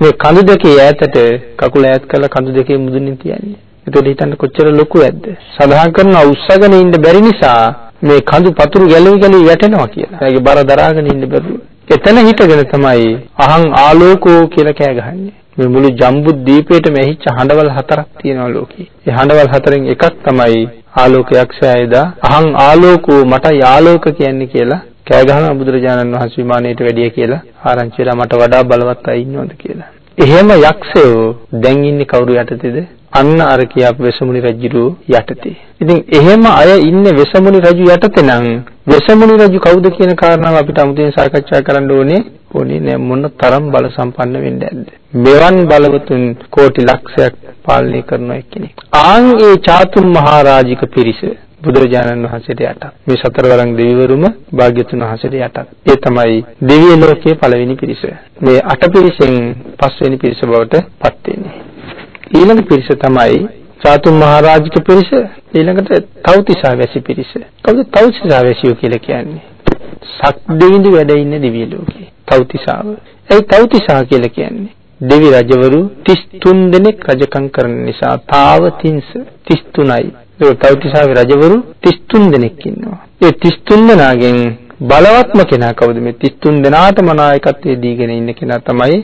[SPEAKER 1] මේ කඳු දෙකේ ඈතට කකුල ඈත් කරලා කඳු දෙකේ මුදුනින් තියන්නේ. එතකොට හිතන්න කොච්චර ලොකු ඇද්ද? සඳහන් කරනවා උස්සගෙන ඉන්න බැරි නිසා මේ කඳු පතුරු ගැලවි ගැලවි වැටෙනවා කියලා. ඒගේ බර දරාගෙන ඉන්න බැරුව. එතන හිටගෙන තමයි අහං ආලෝකෝ කියලා කෑ ගහන්නේ. මේ මුළු ජම්බුද්වීපයටම ඇහිච්ච හඬවල් හතරක් තියෙනවා ලෝකේ. ඒ හඬවල් හතරෙන් එකක් තමයි ආලෝකයක් සෑයදා අහං ආලෝකෝ මටයි ආලෝක කියන්නේ කියලා කෑ ගහන බුදුරජාණන් වහන්සේ විමානයට වැඩිය කියලා ආරංචි වෙලා මට වඩා බලවත් අය ඉන්නවද කියලා. එහෙම යක්ෂයෝ දැන් ඉන්නේ කවුරු යටතේද? අන්න අර කියාපු වෙසමුණි රජු යටතේ. ඉතින් එහෙම අය ඉන්නේ වෙසමුණි රජු යටතේ නම් වෙසමුණි රජු කවුද කියන කාරණාව අපිට අමුතුවෙන් සාකච්ඡා කරන්න ඕනේ. ඕනේ නෑ මොන තරම් බල සම්පන්න වෙන්න ඇද්ද. මෙවන් බලවතුන් කෝටි ලක්ෂයක් පාලනය කරන එක්කෙනෙක්. ආන් ඒ චාතුම් මහරජික පිරිස බුදුරජාණන් වහන්සේට යටත්. මේ සතරවරන් දෙවිවරුම භාග්‍යතුන් වහන්සේට යටත්. ඒ තමයි දිව්‍ය ලෝකයේ පළවෙනි පිරිස. මේ අට පිරිසෙන් පස්වෙනි පිරිස බවට පත් වෙන්නේ. ඊළඟ පිරිස තමයි චාතුම් මහරජික පිරිස ඊළඟට තව්තිසා වැසි පිරිස. කවුද තව්තිසා වැසියෝ කියලා කියන්නේ? සක්දෙවිඳු වැඩ ඉන්න දිව්‍ය ලෝකේ. තව්තිසාව. ඒ තව්තිසා කියලා කියන්නේ දෙවි රජවරු 33 දෙනෙක් රජකම් කරන නිසා තාවතින්ස 33යි. ඒ තව්තිසාවේ රජවරු 33 දෙනෙක් ඉන්නවා. ඒ 33 දෙනාගෙන් බලවත්ම කෙනා කවුද මේ 33 දෙනාටම නායකත්වයේ දීගෙන ඉන්න කෙනා තමයි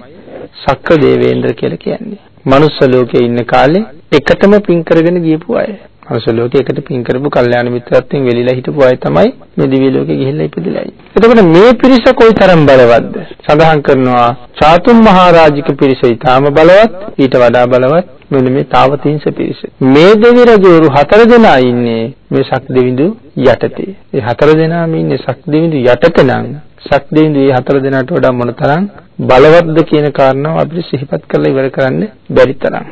[SPEAKER 1] සක්‍ර දේවේන්ද්‍ර කියලා කියන්නේ. මනුස්ස ලෝකේ ඉන්න කාලේ එකතම පින් කරගෙන ගියපු අය. මනුස්ස ලෝකේ එකට පින් කරපු කල්යාණ මිත්‍රත්වයෙන් වෙලිලා හිටපු අය තමයි මේ දිව්‍ය ලෝකේ ගිහිල්ලා ඉපදිලා ඉන්නේ. එතකොට මේ පිරිස කොයිතරම් බලවත්ද? සඳහන් කරනවා චාතුම් මහරජික පිරිස ඊටාම බලවත් ඊට වඩා බලවත් මෙන්න මේ තාවතිංශ පිරිස. මේ දෙවි රජවරු හතර දෙනා ඉන්නේ මේ ශක් දෙවිඳු යටතේ. ඒ හතර දෙනාම ඉන්නේ ශක් දෙවිඳු යටතේ නම් ශක් දෙවිඳු මේ හතර දෙනාට වඩා මොනතරම් බලවත්ද කියන කාරණාව අපිට සිහිපත් කරලා ඉවර කරන්න බැරි තරම්.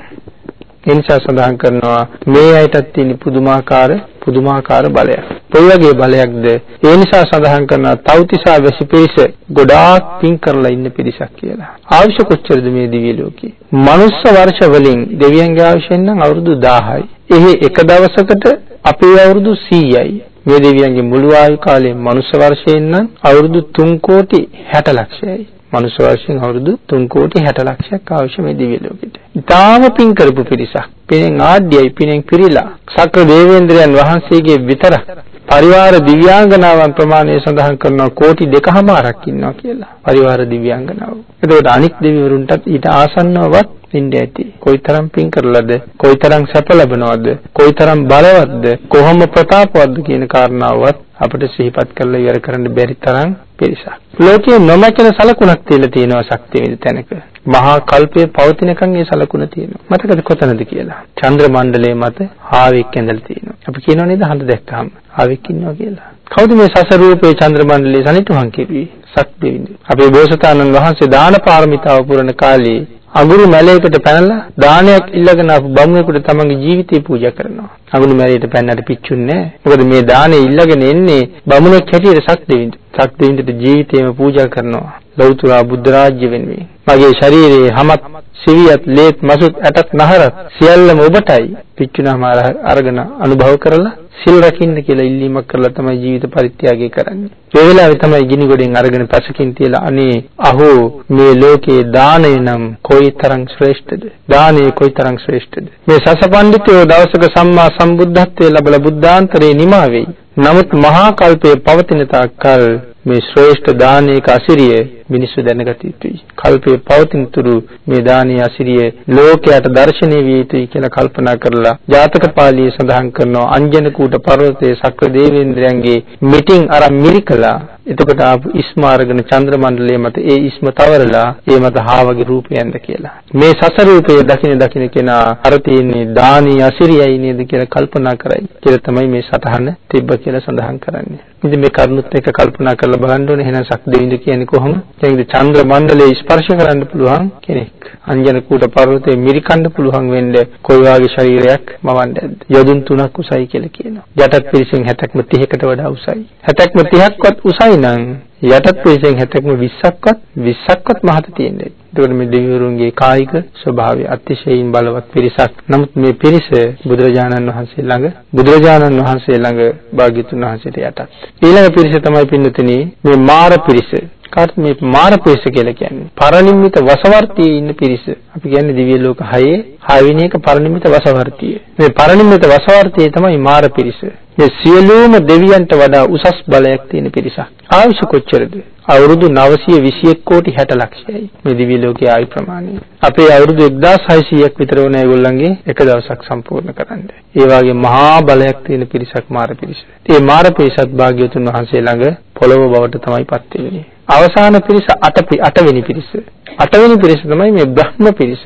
[SPEAKER 1] ඒ නිසා සඳහන් කරනවා මේ අයටත් තියෙන පුදුමාකාර පුදුමාකාර බලයක්. කොයි වගේ බලයක්ද? ඒ නිසා සඳහන් කරනවා තව්තිසා වැසි පිරිස ගොඩාක් පින් කරලා ඉන්න පිරිසක් කියලා. ආයුෂ කොච්චරද මේ දිව්‍ය ලෝකේ? මනුස්ස වර්ෂ වලින් දෙවියන්ගේ ආයුෂෙන් නම් අවුරුදු 1000යි. එහි එක දවසකට අපේ අවුරුදු 100යි. මේ දෙවියන්ගේ මුළු ආයු කාලය මනුස්ස වර්ෂයෙන් නම් අවුරුදු 3 කෝටි 60 ලක්ෂයයි. මනුෂ්‍ය වර්ෂයෙන් අවුරුදු 3 කෝටි 60 ලක්ෂයක් අවශ්‍ය මේ දිව්‍ය ලෝකෙට. ඊටාම පින් කරපු පිරිසක්. පිනෙන් ආඩ්‍යයි පිනෙන් පිරීලා සක්‍ර දේවේන්ද්‍රයන් වහන්සේගේ විතරක් පරිවාර දිව්‍යාංගනාවන් ප්‍රමාණය සඳහන් කරනවා කෝටි දෙකමාරක් ඉන්නවා කියලා. පරිවාර දිව්‍යාංගනාව. එතකොට අනික් දෙවිවරුන්ටත් ඊට ආසන්නවවත් ඉන්න ඇති. කොයිතරම් පින් කරලාද, කොයිතරම් සැප ලැබනවද, කොයිතරම් බලවත්ද, කොහොම ප්‍රතාපවත්ද කියන කාරණාවවත් අපිට සිහිපත් කරලා ඉවර කරන්න බැරි තරම් පිරිසක්. ලෝකයේ නොමැකෙන සලකුණක් තියලා තියෙනවා ශක්තිය විද තැනක. මහා කල්පයේ පවතිනකන් ඒ සලකුණ තියෙනවා. මතකද කොතනද කියලා? චන්ද්‍ර මණ්ඩලයේ මත ආවෙක් ඇඳලා තියෙනවා. අපි කියනව නේද හඳ දැක්කම ආවෙක් ඉන්නවා කියලා. කවුද මේ සසර රූපේ චන්ද්‍ර මණ්ඩලයේ සනිටුහන් කෙරුවේ? සක්දෙවිඳු. අපේ බෝසතාණන් වහන්සේ දාන පාරමිතාව පුරන කාලේ අඟුරු මැලයකට පැනලා දානයක් ඉල්ලගෙන ආපු බමුණෙකුට තමන්ගේ ජීවිතය පූජා කරනවා. අඟුරු මැලයට පැන්නට පිච්චුන්නේ නැහැ. මොකද මේ දානේ ඉල්ලගෙන එන්නේ බමුණෙක් හැටියට සක්දෙවිඳු. සක්දෙවිඳුට ජීවිතේම පූජා කරනවා. ලෞතර බුද්ධ රාජ්‍ය වෙනුවෙන්. මගේ ශරීරයේ හැමත් සිවියත් ලේත් මසුත් ඇටත් නහරත් සියල්ලම ඔබටයි. පිච්චුනහම අරගෙන අනුභව කරලා සිල් රකින්න කියලා ඉල්ලීමක් කරලා තමයි ජීවිත පරිත්‍යාගය කරන්නේ. ඒ වෙලාවේ තමයි ගිනි ගොඩෙන් අරගෙන පසකින් තියලා අනේ අහෝ මේ ලෝකේ දානය නම් කොයිතරම් ශ්‍රේෂ්ඨද? දානය කොයිතරම් ශ්‍රේෂ්ඨද? මේ සසපඬිතයෝ දවසක සම්මා සම්බුද්ධත්වයේ ලැබලා බුද්ධාන්තරේ නිමා වෙයි. නමුත් මහා කල්පයේ පවතින තාක්කල් මේ ශ්‍රේෂ්ඨ දානයක අසිරිය මිනිස්සු දැනගත යුතුයි. කල්පයේ පවතින තුරු මේ දානීය අසිරිය ලෝකයට දැర్శණය විය යුතුයි කියලා කල්පනා කරලා ජාතක පාළියේ සඳහන් කරනවා අංජන කූට පර්වතයේ සක්‍ර දේවේන්ද්‍රයන්ගේ මිටින් අර මිරිකලා එතකොට ආපු ඉස්ම අරගෙන චන්ද්‍ර මණ්ඩලයේ මත ඒ ඉස්ම තවරලා ඒ මත හාවගේ රූපයන්ද කියලා. මේ සසර රූපය දකින දකින කෙනා අර තියෙන්නේ දානී අසිරියයි නේද කියලා කල්පනා කරයි. කියලා තමයි මේ සතහන තිබ්බ කියලා සඳහන් කරන්නේ. ඉතින් මේ කරුණුත් එක්ක කල්පනා කරලා බලන්න ඕනේ එහෙනම් සක්දෙවිඳ කියන්නේ කොහොම? කියන්නේ චන්ද්‍ර මණ්ඩලයේ ස්පර්ශ කරන්න පුළුවන් කෙනෙක්. අංජන කූට පර්වතයේ මිරිකන්න පුළුවන් වෙන්න කොයි වාගේ ශරීරයක් මවන්නද? යොදුන් තුනක් උසයි කියලා කියනවා. යටත් පිරිසෙන් 60ක්ම 30කට වඩා උසයි. 60ක්ම 30ක්වත් උසයි නම් යටත් පිරිසෙන් 60ක්ම 20ක්වත් 20ක්වත් මහත තියෙන්නේ. එතකොට මේ දෙවිවරුන්ගේ කායික ස්වභාවය අතිශයින් බලවත් පිරිසක්. නමුත් මේ පිරිස බුදුරජාණන් වහන්සේ ළඟ බුදුරජාණන් වහන්සේ ළඟ භාග්‍යතුන් වහන්සේට යටත්. ඊළඟ පිරිස තමයි පින්නතුනි මේ මාර පිරිස. කාට මේ මාර පිරිස කියලා කියන්නේ? පරිනිම්මිත වසවර්තියේ ඉන්න පිරිස. අපි කියන්නේ දිව්‍ය ලෝක 6 හයවෙනි එක පරිනිම්මිත වසවර්තිය. මේ පරිනිම්මිත වසවර්තියේ තමයි මාර පිරිස. මේ සියලුම දෙවියන්ට වඩා උසස් බලයක් තියෙන පිරිසක්. ආයුෂ කොච්චරද? අවුරුදු 921 කෝටි 60 ලක්ෂයයි මේ දිව්‍ය ලෝකයේ ආයු ප්‍රමාණය. අපේ අවුරුදු 1600ක් විතර වුණ ඒගොල්ලන්ගේ එක දවසක් සම්පූර්ණ කරන්න. ඒ වගේ මහා බලයක් තියෙන පිරිසක් මාර පිරිස. ඒ මාර පිරිසත් භාග්‍යවතුන් වහන්සේ ළඟ පොළොව බවට තමයිපත් වෙන්නේ. අවසාන පිරිස 8 8 වෙනි පිරිස. 8 වෙනි පිරිස තමයි මේ බ්‍රහ්ම පිරිස.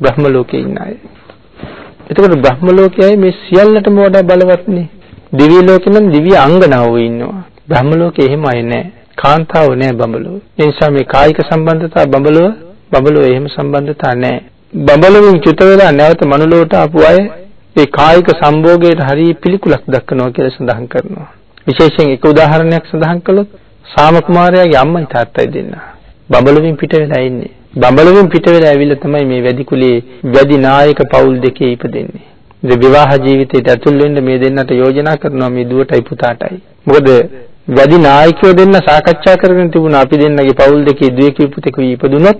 [SPEAKER 1] බ්‍රහ්ම ලෝකේ ඉන්න අය. එතකොට බ්‍රහ්ම ලෝකයයි මේ සියල්ලටම වඩා බලවත්නේ. දිව්‍ය ලෝකෙ නම් දිව්‍ය අංගනාවෝ ඉන්නවා. බ්‍රහ්ම ලෝකේ එහෙමයි නෑ. කාන්තාව නෑ බඹලෝ. ඒ නිසා මේ කායික සම්බන්ධතා බඹලෝ බඹලෝ එහෙම සම්බන්ධතා නෑ. බඹලොවින් චුත වෙලා නැවත මනුලොවට ආපු අය ඒ කායික සම්භෝගයට හරිය පිළිකුලක් දක්වනවා කියලා සඳහන් කරනවා. විශේෂයෙන් එක උදාහරණයක් සඳහන් කළොත් සාම කුමාරයාගේ අම්මයි තාත්තයි දෙන්න. බඹලොවින් පිට වෙලා ඉන්නේ. බඹලොවින් පිට වෙලා ඇවිල්ලා තමයි මේ වැඩි කුලේ වැඩි නායක පවුල් දෙකේ ඉපදෙන්නේ. ඉතින් විවාහ ජීවිතයට ඇතුල් වෙන්න මේ දෙන්නට යෝජනා කරනවා මේ දුවටයි පුතාටයි. මොකද වැඩි නායකයෝ දෙන්න සාකච්ඡා කරගෙන තිබුණා අපි දෙන්නගේ පවුල් දෙකේ දුවෙකුයි පුතෙකුයි ඉපදුනොත්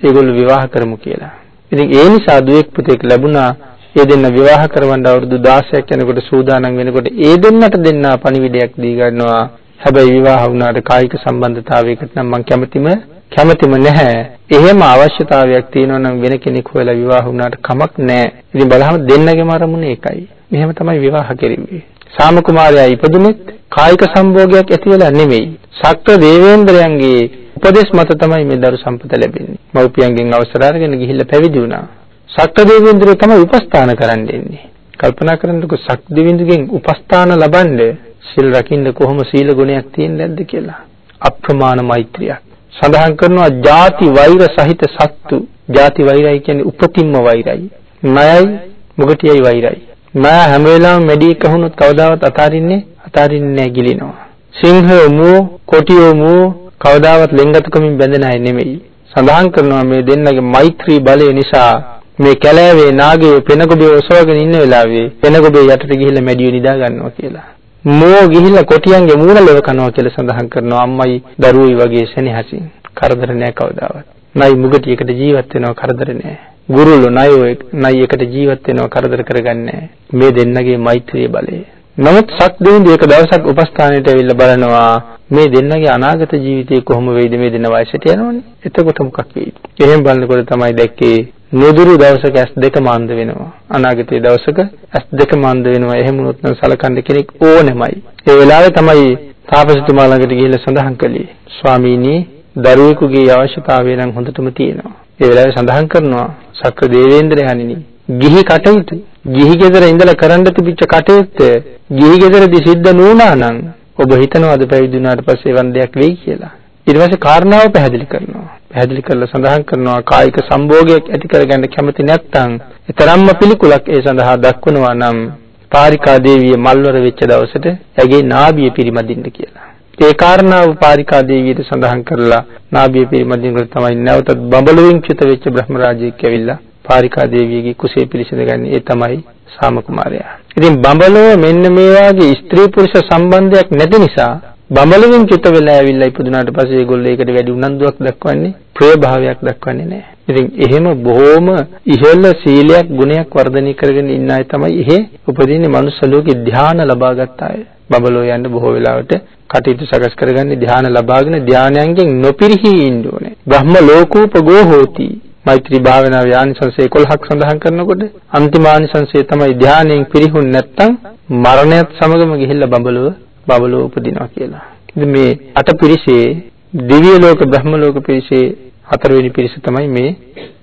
[SPEAKER 1] ඒගොල්ලෝ විවාහ කරමු කියලා. ඉතින් ඒ නිසා දුවෙක් පුතෙක් ලැබුණා ඒ දෙන්න විවාහ කරවන්න අවුරුදු 16ක් යනකොට සූදානම් වෙනකොට ඒ දෙන්නට දෙන්න පණිවිඩයක් දී ගන්නවා. හැබැයි විවාහ වුණාට කායික සම්බන්ධතාවයකට නම් මම කැමතිම කැමතිම නැහැ. එහෙම අවශ්‍යතාවයක් තියෙනවා නම් වෙන කෙනෙක් හොයලා විවාහ වුණාට කමක් නැහැ. ඉතින් බලහම දෙන්නගේම අරමුණ ඒකයි. මෙහෙම තමයි විවාහ කෙරෙන්නේ. සාම කුමාරයා ඉපදුනෙත් කායික සම්භෝගයක් ඇති වෙලා නෙමෙයි. ශක්‍ර දේවේන්ද්‍රයන්ගේ උපදේශ මත තමයි මේ දරු සම්පත ලැබෙන්නේ. මව්පියන්ගෙන් අවසර අරගෙන ගිහිල්ලා පැවිදි වුණා. ශක්‍ර දේවේන්ද්‍රය තමයි උපස්ථාන කරන්න එන්නේ. කල්පනා කරන්නකො ශක්‍ර දේවේන්ද්‍රගෙන් උපස්ථාන ලබන්නේ සිල් රකින්න කොහොම සීල ගුණයක් තියෙන්නේ නැද්ද කියලා. අප්‍රමාණ මෛත්‍රියක්. සඳහන් කරනවා ಜಾති වෛර සහිත සත්තු. ಜಾති වෛරයි කියන්නේ උපතින්ම වෛරයි. ණයයි මුගටියයි වෛරයි. ණය හැම වෙලාවෙම මෙඩි එක වුණොත් කවදාවත් අතාරින්නේ අතාරින්නේ නැහැ ගිලිනවා. සිංහයෝ මෝ කොටියෝ මෝ කවදාවත් ලෙන්ගතුකමින් බැඳෙන අය නෙමෙයි. සඳහන් කරනවා මේ දෙන්නගේ මෛත්‍රී බලය නිසා මේ කැලෑවේ නාගයේ පෙනගොබේ ඔසවගෙන ඉන්න වෙලාවේ පෙනගොබේ යටට ගිහිල්ලා මැඩිය නිදා ගන්නවා කියලා. මෝ ගිහිල්ලා කොටියන්ගේ මූණ ලෙව කනවා කියලා සඳහන් කරනවා අම්මයි දරුවෝයි වගේ සෙනෙහසින්. කරදර නැහැ කවදාවත්. නයි මුගටියකට ජීවත් වෙනවා කරදර නැහැ. ගුරුළු නයෝ නයි එකට ජීවත් වෙනවා කරදර කරගන්නේ මේ දෙන්නගේ මෛත්‍රී බලය. නමුත් සක්දෙවිඳු එක දවසක් උපස්ථානයට ඇවිල්ලා බලනවා මේ දෙන්නගේ අනාගත ජීවිතේ කොහොම වෙයිද මේ දෙන්න වයසට යනවනේ. එතකොට මොකක් වෙයිද? එහෙම බලනකොට තමයි දැක්කේ නොදුරු දවසක ඇස් දෙක මන්ද වෙනවා. අනාගතයේ දවසක ඇස් දෙක මන්ද වෙනවා. එහෙම වුණොත් නම් සලකන්න කෙනෙක් ඕනෙමයි. ඒ වෙලාවේ තමයි තාපසතුමා ළඟට ගිහිල්ලා සඳහන් කළේ. ස්වාමීනි දරුවෙකුගේ අවශ්‍යතාවය නම් හොඳටම තියෙනවා. ඒ වෙලාවේ සඳහන් කරනවා සක්‍ර දේවේන්ද්‍රයන්ණනි ගිහි කටයුතු ගිහි ගෙදර ඉඳලා කරන්න තිබිච්ච කටයුත්ත ගිහි ගෙදරදී සිද්ධ නොවුණා නම් ඔබ හිතනවාද පැවිදි වුණාට පස්සේ වන් දෙයක් වෙයි කියලා ඊට පස්සේ කාරණාව පැහැදිලි කරනවා පැහැදිලි කරලා සඳහන් කරනවා කායික සම්භෝගයක් ඇති කරගන්න කැමති නැත්නම් ඊතරම්ම පිළිකුලක් ඒ සඳහා දක්වනවා නම් පාරිකා දේවිය මල්වර වෙච්ච දවසට ඇගේ නාභිය පිරිමදින්න කියලා. ඒ කාරණාව පාරිකා දේවියට සඳහන් කරලා නාභිය පිරිමදින්න තමයි නැවතත් බඹලුවෙන් චිත වෙච්ච බ්‍රහ්ම රාජයෙක් ඇවිල්ලා පාරිකා දේවියගේ කුසේ පිළිසඳගන්නේ ඒ තමයි සාම කුමාරයා. ඉතින් බඹලව මෙන්න මේ වාගේ ස්ත්‍රී පුරුෂ සම්බන්ධයක් නැති නිසා බඹලවින් චුත වෙලා ඇවිල්ලා ඉපදුනාට පස්සේ ඒගොල්ලෝ ඒකට වැඩි උනන්දුවක් දක්වන්නේ ප්‍රිය භාවයක් දක්වන්නේ නැහැ. ඉතින් එහෙම බොහෝම ඉහළ සීලයක් ගුණයක් වර්ධනය කරගෙන ඉන්න අය තමයි එහෙ උපදින්නේ මනුස්ස ලෝකේ ධ්‍යාන ලබාගත් අය. බබලෝ යන්න බොහෝ වෙලාවට කටයුතු සකස් කරගන්නේ ධ්‍යාන ලබාගෙන ධ්‍යානයන්ගෙන් නොපිරිහි ඉන්න ඕනේ. බ්‍රහ්ම ලෝකෝපගෝ හෝති. මෛත්‍රී භාවනාවේ ආනිසංස 11ක් සඳහන් කරනකොට අන්තිම ආනිසංසය තමයි ධ්‍යානයෙන් පිරිහුන් නැත්තම් මරණයත් සමගම ගිහිල්ලා බඹලව බබලෝ උපදිනවා කියලා. ඉතින් මේ අටපිරිසේ දිව්‍ය ලෝක බ්‍රහ්ම ලෝක පිරිසේ හතරවෙනි පිරිස තමයි මේ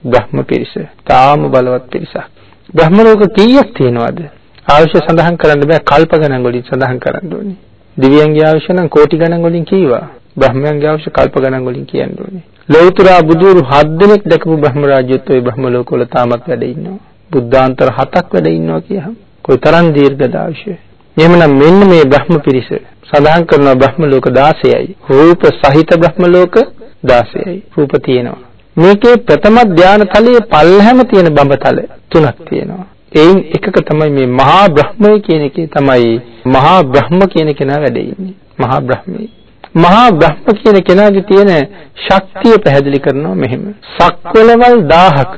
[SPEAKER 1] බ්‍රහ්ම පිරිස. තාම බලවත් පිරිසක්. බ්‍රහ්ම ලෝක කීයක් තියෙනවද? අවශ්‍ය සඳහන් කරන්න බෑ කල්ප ගණන් වලින් සඳහන් කරන්න ඕනේ. දිව්‍යයන්ගේ අවශ්‍ය නම් කෝටි ගණන් වලින් කීවා. බ්‍රහ්මයන්ගේ අවශ්‍ය කල්ප ගණන් වලින් කියන්න ඕනේ. ලෞතර බුදුරු හත් දෙනෙක් දැකපු බ්‍රහ්ම රාජ්‍යත්ව ඒ බ්‍රහ්ම ලෝකවල තාමත් වැඩ ඉන්නවා. බුද්ධාන්තර හතක් වැඩ ඉන්නවා කියහම කොයිතරම් දීර්ඝද අවශ්‍යයි. එහෙමනම් මෙන්න මේ බ්‍රහ්ම පිරිස සඳහන් කරනවා බ්‍රහ්ම ලෝක 16යි. රූප සහිත බ්‍රහ්ම ලෝක 16යි. රූප තියෙනවා. මේකේ ප්‍රථම ධාන තලයේ පල්හැම තියෙන බඹතල තුනක් තියෙනවා. එයින් එකක තමයි මේ මහා බ්‍රහ්මය කියන එකේ තමයි මහා බ්‍රහ්ම කියන කෙනා වැඩ ඉන්නේ. මහා බ්‍රහ්මී. මහා බ්‍රහ්ම කියන කෙනාගේ තියෙන ශක්තිය පැහැදිලි කරනවා මෙහෙම. සක්වලවල් 1000ක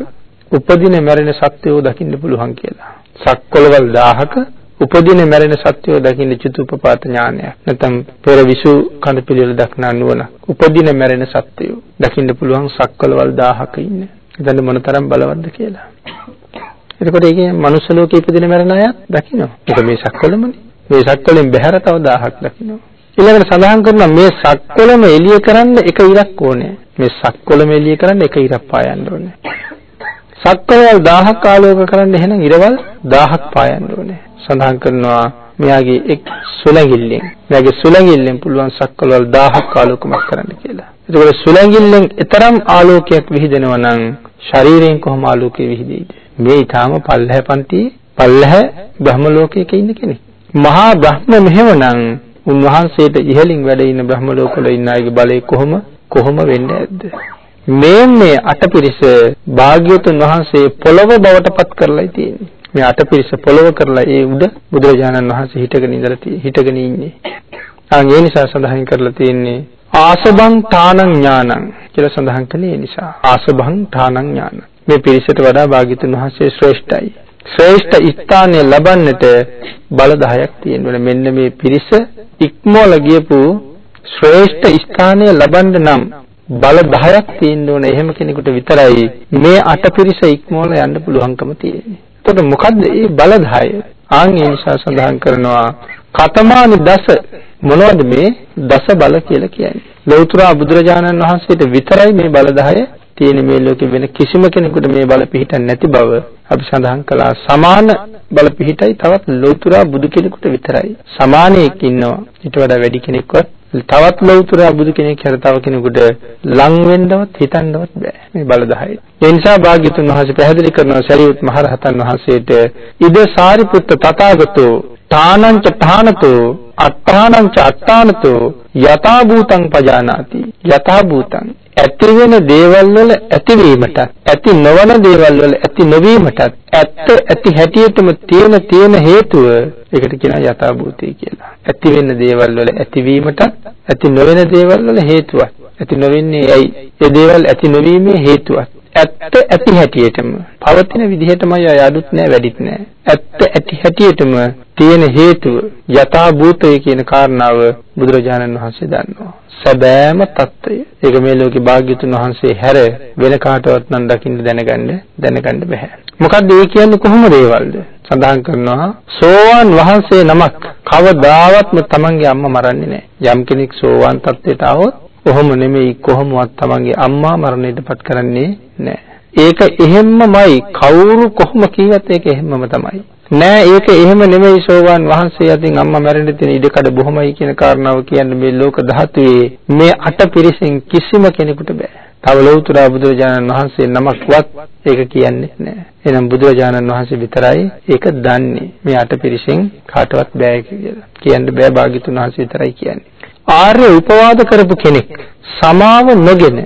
[SPEAKER 1] උපදින මැරෙන සත්‍යෝ දකින්න පුළුවන් කියලා. සක්වලවල් 1000ක උපදින මැරෙන සත්‍යෝ දකින්න චතුප්පපාත ඥානයක්. නැත්නම් පෙර විසු කඳ පිළිවෙල දක්නා නුවණ. උපදින මැරෙන සත්‍යෝ දකින්න පුළුවන් සක්වලවල් 1000ක ඉන්න. එතන මොනතරම් බලවත්ද කියලා. එතකොට ඒකේ මනුස්ස ලෝකේ ඉපදින මැරෙන අය දකින්නවා. ඒක මේ සක්වලමනේ. මේ සක්වලෙන් බැහැර තව 1000ක් දකින්නවා. ඊළඟට සඳහන් කරනවා මේ සක්වලම එළිය කරන්න එක ඉරක් ඕනේ. මේ සක්වලම එළිය කරන්න එක ඉරක් පායන්න ඕනේ. සක්වලවල් 1000ක් ආලෝක කරන්න එහෙනම් ඉරවල් 1000ක් පායන්න ඕනේ. සඳහන් කරනවා මෙයාගේ එක් සුලංගිල්ලෙන් මෙයාගේ සුලංගිල්ලෙන් පුළුවන් සක්වලවල් 1000ක් ආලෝකමත් කරන්න කියලා. එතකොට සුලංගිල්ලෙන් තරම් ආලෝකයක් විහිදෙනවා නම් ශරීරයෙන් කොහොම ආලෝකය විහිදෙයිද? මේ ඊටාම පල්ලහැ පන්ති පල්ලහැ බ්‍රහ්ම ලෝකයක ඉන්න කෙනෙක්. මහා බ්‍රහ්ම මෙහෙමනම් උන්වහන්සේට ඉහළින් වැඩ ඉන්න බ්‍රහ්ම ලෝකවල ඉන්න අයගේ බලය කොහොම කොහොම වෙන්නේ නැද්ද? මේ මේ අටපිරිස භාග්‍යවතුන් වහන්සේ පොළව බවට පත් කරලායි තියෙන්නේ. මේ අටපිරිස පොළව කරලා ඒ උඩ බුදුරජාණන් වහන්සේ හිටගෙන ඉඳලා හිටගෙන ඉන්නේ. ආන් ඒ නිසා සඳහන් කරලා තියෙන්නේ ආසබං තානං ඥානං කියලා සඳහන් කළේ ඒ නිසා. ආසබං තානං ඥාන. මේ පිරිසට වඩා භාග්‍යතුන් වහන්සේ ශ්‍රේෂ්ඨයි. ශ්‍රේෂ්ඨ ස්ථානය ලබන්නට බල 10ක් තියෙනවා. මෙන්න මේ පිරිස ඉක්මවල ගියපු ශ්‍රේෂ්ඨ ස්ථානය ලබන්න නම් බල 10ක් තියෙන්න ඕන. එහෙම කෙනෙකුට විතරයි මේ අට පිරිස ඉක්මවල යන්න පුළුවන්කම තියෙන්නේ. එතකොට මොකද්ද මේ බල 10? ආන් ඒ නිසා සඳහන් කරනවා කතමානි දස මොනවද මේ දස බල කියලා කියන්නේ? ලෞතර බුදුරජාණන් වහන්සේට විතරයි මේ බල 10 තියෙන මේ ලෝකෙ වෙන කිසිම කෙනෙකුට මේ බල පිහිටන්නේ නැති බව අපි සඳහන් කළා. සමාන බල පිහිටයි තවත් ලෞතර බුදු කෙනෙකුට විතරයි. සමානයෙක් ඉන්නවා. ඊට වඩා වැඩි කෙනෙක්වත් තවත් ලෞතර බුදු කෙනෙක් හැර තව කෙනෙකුට ලං වෙන්නවත් හිතන්නවත් බෑ. මේ බල 10. ඒ නිසා භාග්‍යතුන් වහන්සේ පැහැදිලි කරනවා සරියුත් මහරහතන් වහන්සේට ඉද සාරිපුත්ත තථාගතෝ තානංච තානතෝ අට්ඨානං ච අට්ඨානතෝ යථා භූතං පජානාති. යථා භූතං ඇති වෙන දේවල් වල ඇතිවීමටත් ඇති නොවන දේවල් වල ඇති නොවීමටත් ඇත්ත ඇති හැටියටම තියෙන තියෙන හේතුව ඒකට කියනවා යථා භූතය කියලා. ඇති වෙන දේවල් වල ඇතිවීමටත් ඇති නොවන දේවල් වල හේතුවක්. ඇති නොවෙන්නේ ඇයි? ඒ දේවල් ඇති නොවීමේ හේතුවක්. ඇත්ත ඇති හැටියටම පවතින විදිහටමයි අය අඩුත් නැහැ වැඩිත් නැහැ. ඇත්ත ඇති හැටියටම තියෙන හේතුව යථා භූතය කියන කාරණාව බුදුරජාණන් වහන්සේ දන්නවා. සැබෑම తত্ত্বය. ඒක මේ ලෝකේ භාග්‍යතුන් වහන්සේ හැර වෙන කාටවත් නම් දකින්න දැනගන්න දැනගන්න බෑ. මොකද්ද ඒ කියන්නේ කොහොම දේවල්ද? සඳහන් කරනවා සෝවාන් වහන්සේ නමක් කවදාවත්ම තමන්ගේ අම්මා මරන්නේ නැහැ. යම් කෙනෙක් සෝවාන් තත්ත්වයට આવොත් කොහොම නෙමෙයි කොහොමවත් තමන්ගේ අම්මා මරණයටපත් කරන්නේ නැහැ. ඒක එහෙම්මමයි කවුරු කොහොම කිව්වත් ඒක එහෙම්මම තමයි. නෑ ඒක එහෙම නෙමෙයි සෝවාන් වහන්සේ අතින් අම්මා මැරෙන්න තියෙන ඉඩකඩ බොහොමයි කියන කාරණාව කියන්නේ මේ ලෝක ධාතුවේ මේ අට පිරිසෙන් කිසිම කෙනෙකුට බෑ. තව ලෞතර බුදුරජාණන් වහන්සේ නමක්වත් ඒක කියන්නේ නෑ. එහෙනම් බුදුරජාණන් වහන්සේ විතරයි ඒක දන්නේ. මේ අට පිරිසෙන් කාටවත් බෑ කියලා. කියන්න බෑ භාග්‍යතුන් වහන්සේ විතරයි කියන්නේ. ආර්ය උපවාද කරපු කෙනෙක් සමාව නොගෙන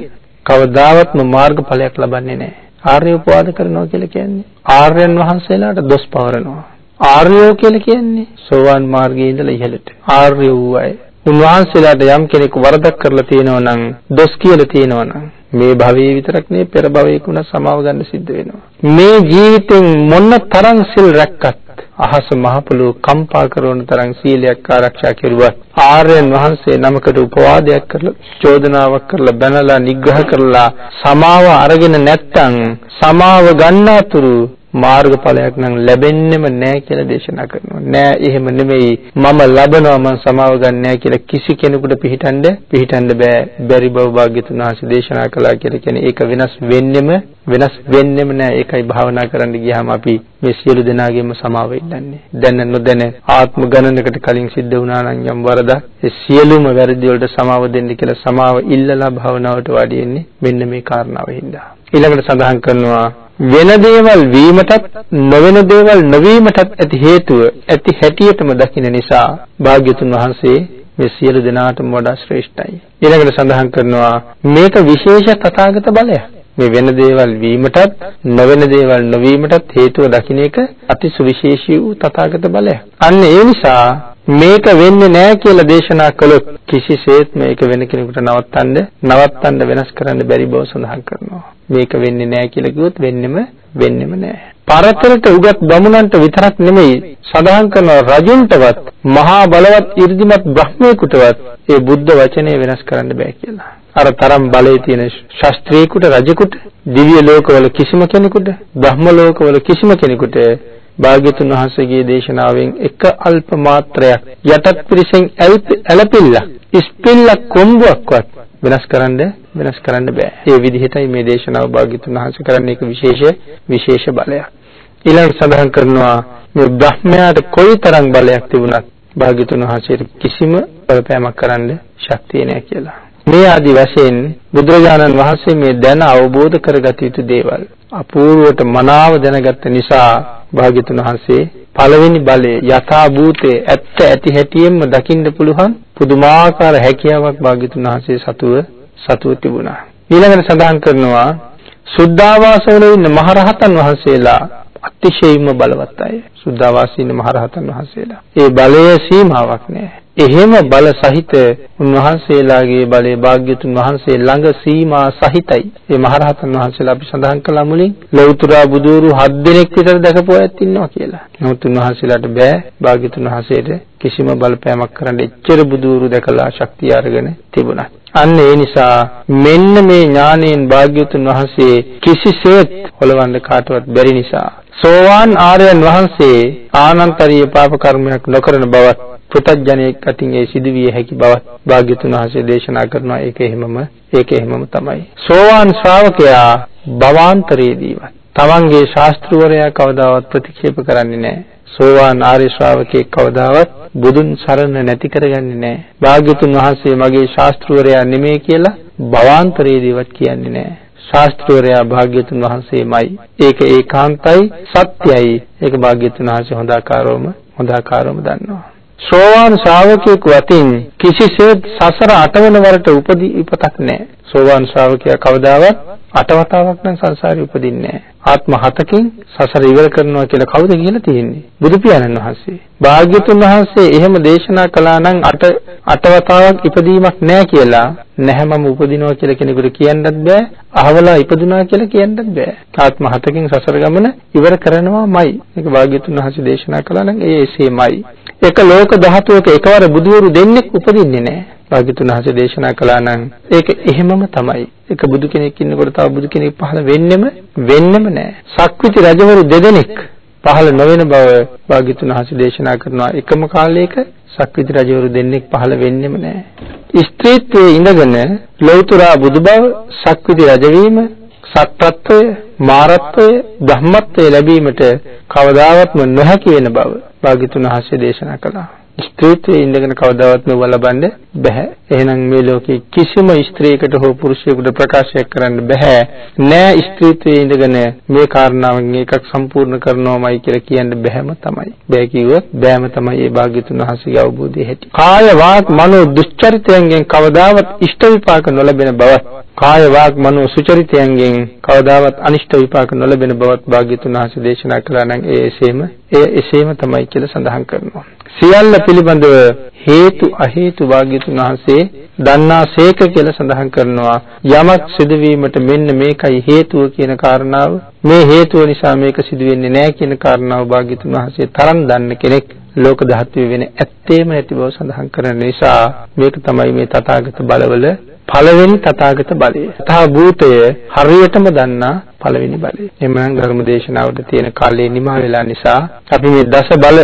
[SPEAKER 1] කවදාවත්ම මාර්ගඵලයක් ලබන්නේ නැහැ. ආර්ය උපවාද කරනවා කියලා කියන්නේ ආර්යයන් වහන්සේලාට දොස් පවරනවා. ආර්යෝ කියලා කියන්නේ සෝවාන් මාර්ගයේ ඉඳලා ඉහළට. ආර්ය වූ අය. උන්වහන්සේලාට යම් කෙනෙක් වරදක් කරලා තියෙනවා නම් දොස් කියලා තියෙනවා නම් මේ භවයේ විතරක් නෙවෙයි පෙර භවයක උන සමාව ගන්න සිද්ධ වෙනවා. මේ ජීවිතෙන් මොන තරම් සිල් රැක්කත් අහස මහ පොළොව කම්පා කරන තරම් සීලයක් ආරක්ෂා කෙරුවත් ආර්යයන් වහන්සේ නමකට උපවාදයක් කරලා චෝදනාවක් කරලා බැනලා නිග්‍රහ කරලා සමාව අරගෙන නැත්තම් සමාව ගන්නාතුරු මාර්ගඵලයක් නම් ලැබෙන්නෙම නැහැ කියලා දේශනා කරනවා. නෑ එහෙම නෙමෙයි මම ලබනවා මම සමාව ගන්නෑ කියලා කිසි කෙනෙකුට පිළිටන්න පිළිටන්න බෑ. බැරි බව භාග්‍යතුන් වහන්සේ දේශනා කළා කියලා කියන්නේ ඒක වෙනස් වෙන්නෙම වෙනස් වෙන්නෙම නෑ. ඒකයි භාවනා කරන්න ගියාම අපි මේ සියලු දෙනාගේම සමාව ඉල්ලන්නේ. දැන නොදැන ආත්ම ගණනකට කලින් සිද්ධ වුණා නම් යම් වරදක් ඒ සියලුම වැරදි වලට සමාව දෙන්න කියලා සමාව ඉල්ලලා භාවනාවට වාඩි වෙන්නේ මෙන්න මේ කාරණාව හින්දා. ඊළඟට සඳහන් කරනවා වෙන දේවල් වීමටත් නොවන දේවල් නොවීමටත් ඇති හේතුව ඇති හැටියටම දකින්න නිසා භාග්‍යතුන් වහන්සේ මේ සියලු දෙනාටම වඩා ශ්‍රේෂ්ඨයි. ඊළඟට සඳහන් කරනවා මේක විශේෂ තථාගත බලයක්. මේ වෙන දේවල් වීමටත් නොවන දේවල් නොවීමටත් හේතුව දකින්න එක අති සුවිශේෂී වූ තථාගත බලයක්. අන්න ඒ නිසා මේක වෙන්නේ නැහැ කියලා දේශනා කළොත් කිසිසේත් මේක වෙන කෙනෙකුට නවත්තන්න නවත්තන්න වෙනස් කරන්න බැරි බව සඳහන් කරනවා. මේක වෙන්නේ නැහැ කියලා කිව්වොත් වෙන්නෙම වෙන්නෙම නැහැ. පරතරට උගත් බමුණන්ට විතරක් නෙමෙයි සඳහන් කරන රජුන්ටවත් මහා බලවත් 이르දිමත් බ්‍රහ්මයෙකුටවත් ඒ බුද්ධ වචනේ වෙනස් කරන්න බෑ කියලා. අර තරම් බලයේ තියෙන ශාස්ත්‍රීයකට රජෙකුට දිව්‍ය ලෝකවල කිසිම කෙනෙකුට බ්‍රහ්ම ලෝකවල කිසිම කෙනෙකුට භාග්‍යතුන් වහන්සේගේ දේශනාවෙන් එක අල්ප මාත්‍රයක් යටත් පිරිසෙන් ඇලපිල්ල ඉස්පිල්ල කොම්බුවක්වත් වෙනස් කරන්න වෙනස් කරන්න බෑ. ඒ විදිහටයි මේ දේශනාව භාග්‍යතුන් වහන්සේ කරන්නේ ඒක විශේෂ විශේෂ බලයක්. ඊළඟ සඳහන් කරනවා මේ බ්‍රහ්මයාට කොයිතරම් බලයක් තිබුණත් භාග්‍යතුන් වහන්සේට කිසිම බලපෑමක් කරන්න ශක්තිය නැහැ කියලා. මේ ආදි වශයෙන් බුදුරජාණන් වහන්සේ මේ දැන අවබෝධ කරගත යුතු දේවල් අපූර්වට මනාව දැනගත්ත නිසා භාග්‍යතුන් වහන්සේ පළවෙනි බලයේ යථා භූතේ ඇත්ත ඇති හැටියෙන්ම දකින්න පුළුවන් පුදුමාකාර හැකියාවක් භාග්‍යතුන් වහන්සේ සතුව සතුව තිබුණා. ඊළඟට සඳහන් කරනවා සුද්ධාවාසවල ඉන්න මහරහතන් වහන්සේලා අතිශයින්ම බලවත් අය. සුද්ධාවාසී ඉන්න මහරහතන් වහන්සේලා. ඒ බලය සීමාවක් නැහැ. එහෙම බල සහිත උන්වහන්සේලාගේ බලය භාග්‍යතුන් වහන්සේ ළඟ සීමා සහිතයි. මේ මහරහතන් වහන්සේලා අපි සඳහන් කළා මුලින් ලෞතර බුදුරු හත් දෙනෙක් විතර දැකපු අයත් ඉන්නවා කියලා. නමුත් උන්වහන්සේලාට බෑ භාග්‍යතුන් වහන්සේට කිසිම බලපෑමක් කරන්න එච්චර බුදුරු දැකලා ශක්තිය අරගෙන තිබුණා. අන්න ඒ නිසා මෙන්න මේ ඥාණයෙන් භාග්‍යතුන් වහන්සේ කිසිසේත් හොලවන්න කාටවත් බැරි නිසා සෝවාන් ආර්යයන් වහන්සේ ආනන්තරීය පාප කර්මයක් නොකරන බවත් පුතඥයෙක් අතින් ඒ සිදුවිය හැකි බවත් භාග්‍යතුන් වහන්සේ දේශනා කරනවා ඒක එහෙමම ඒක එහෙමම තමයි සෝවාන් ශ්‍රාවකයා භවාන්තරයේදීවත් තමන්ගේ ශාස්ත්‍රවරයා කවදාවත් ප්‍රතික්ෂේප කරන්නේ නැහැ සෝවාන් ආර්ය ශ්‍රාවකෙක් කවදාවත් බුදුන් සරණ නැති කරගන්නේ නැහැ. භාග්‍යතුන් වහන්සේ මගේ ශාස්ත්‍රවරයා නෙමෙයි කියලා භවාන්තරයේදීවත් කියන්නේ නැහැ. ශාස්ත්‍රවරයා භාග්‍යතුන් වහන්සේමයි. ඒක ඒකාන්තයි සත්‍යයි. ඒක භාග්‍යතුන් වහන්සේ හොඳාකාරවම හොඳාකාරවම දන්නවා. සෝවාන් ශ්‍රාවකයෙකු අතින් කිසිසේත් සසර අටවන වරට උපදී ඉපතක් නැහැ. සෝවාන් ශ්‍රාවකයා කවදාවත් අටවතාවක් නම් සංසාරේ උපදින්නේ නැහැ. ආත්ම හතකින් සසර ඉවර කරනවා කියලා කවුද කියලා තියෙන්නේ? බුදු පියාණන් වහන්සේ. භාග්‍යතුන් වහන්සේ එහෙම දේශනා කළා නම් අට අටවතාවක් ඉපදීමක් නැහැ කියලා නැහැමම උපදිනවා කියලා කෙනෙකුට කියන්නත් බෑ. අහවලා ඉපදුනා කියලා කියන්නත් බෑ. ආත්ම හතකින් සසර ගමන ඉවර කරනවාමයි. මේක භාග්‍යතුන් වහන්සේ දේශනා කළා නම් ඒ එසේමයි. එක ලෝක ධාතුවක එකවර බුදුවරු දෙන්නෙක් උපදින්නේ නැහැ. භාග්‍යතුන් වහන්සේ දේශනා කළා නම් ඒක එහෙමම තමයි. එක බුදු කෙනෙක් ඉන්නකොට තව බුදු කෙනෙක් පහළ වෙන්නෙම වෙන්නෙම නැහැ. සක්විති රජවරු දෙදෙනෙක් පහළ නොවන බව භාග්‍යතුන් වහන්සේ දේශනා කරනවා එකම කාලයක සක්විති රජවරු දෙන්නෙක් පහළ වෙන්නෙම නැහැ. ස්ත්‍රීත්වයේ ඉඳගෙන ලෞතර බුදු බව, සක්විති රජවීම, සත්‍යත්වය, මාරත්වය, ධම්මත්වය ලැබීමට කවදාවත්ම නොහැකි වෙන බව භාග්‍යතුන් වහන්සේ දේශනා කළා. ස්ත්‍රීත්වයේ ඉඳගෙන කවදාවත් මෙව ලබන්න බෑ. එහෙනම් මේ ලෝකේ කිසිම ස්ත්‍රියකට හෝ පුරුෂයෙකුට ප්‍රකාශයක් කරන්න බෑ. නෑ ස්ත්‍රීත්වයේ ඉඳගෙන මේ කාරණාවෙන් එකක් සම්පූර්ණ කරනවාමයි කියලා කියන්න බෑම තමයි. බෑ කිව්වොත් බෑම තමයි මේ භාග්‍යතුන් වහන්සේගේ අවබෝධය හැටි. කාය වාක් මනෝ දුස්චරිතයෙන් කවදාවත් ඉෂ්ට විපාක නොලැබෙන බවත් කාය වාක් මනෝ සුචරිතයෙන් කවදාවත් අනිෂ්ට විපාක නොලැබෙන බවත් භාග්‍යතුන් වහන්සේ දේශනා කළා නම් ඒ එසේම එය එසේම තමයි කියලා සඳහන් කරනවා. සියල්ල පිළිබඳව හේතු අහේතු භාග්‍යතුන් වහන්සේ දන්නාසේක කියලා සඳහන් කරනවා යමක් සිදුවීමට මෙන්න මේකයි හේතුව කියන කාරණාව මේ හේතුව නිසා මේක සිදු වෙන්නේ නැහැ කියන කාරණාව භාග්‍යතුන් වහන්සේ තරම් දන්න කෙනෙක් ලෝක ධාතුවේ වෙන ඇත්තේම නැති බව සඳහන් කරන නිසා මේක තමයි මේ තථාගත බලවල පළවෙනි තථාගත බලය. තථා භූතය හරියටම දන්නා පළවෙනි බලය. එමනම් ධර්ම දේශනාවට තියෙන කාලය නිමා වෙලා නිසා අපි මේ දස බල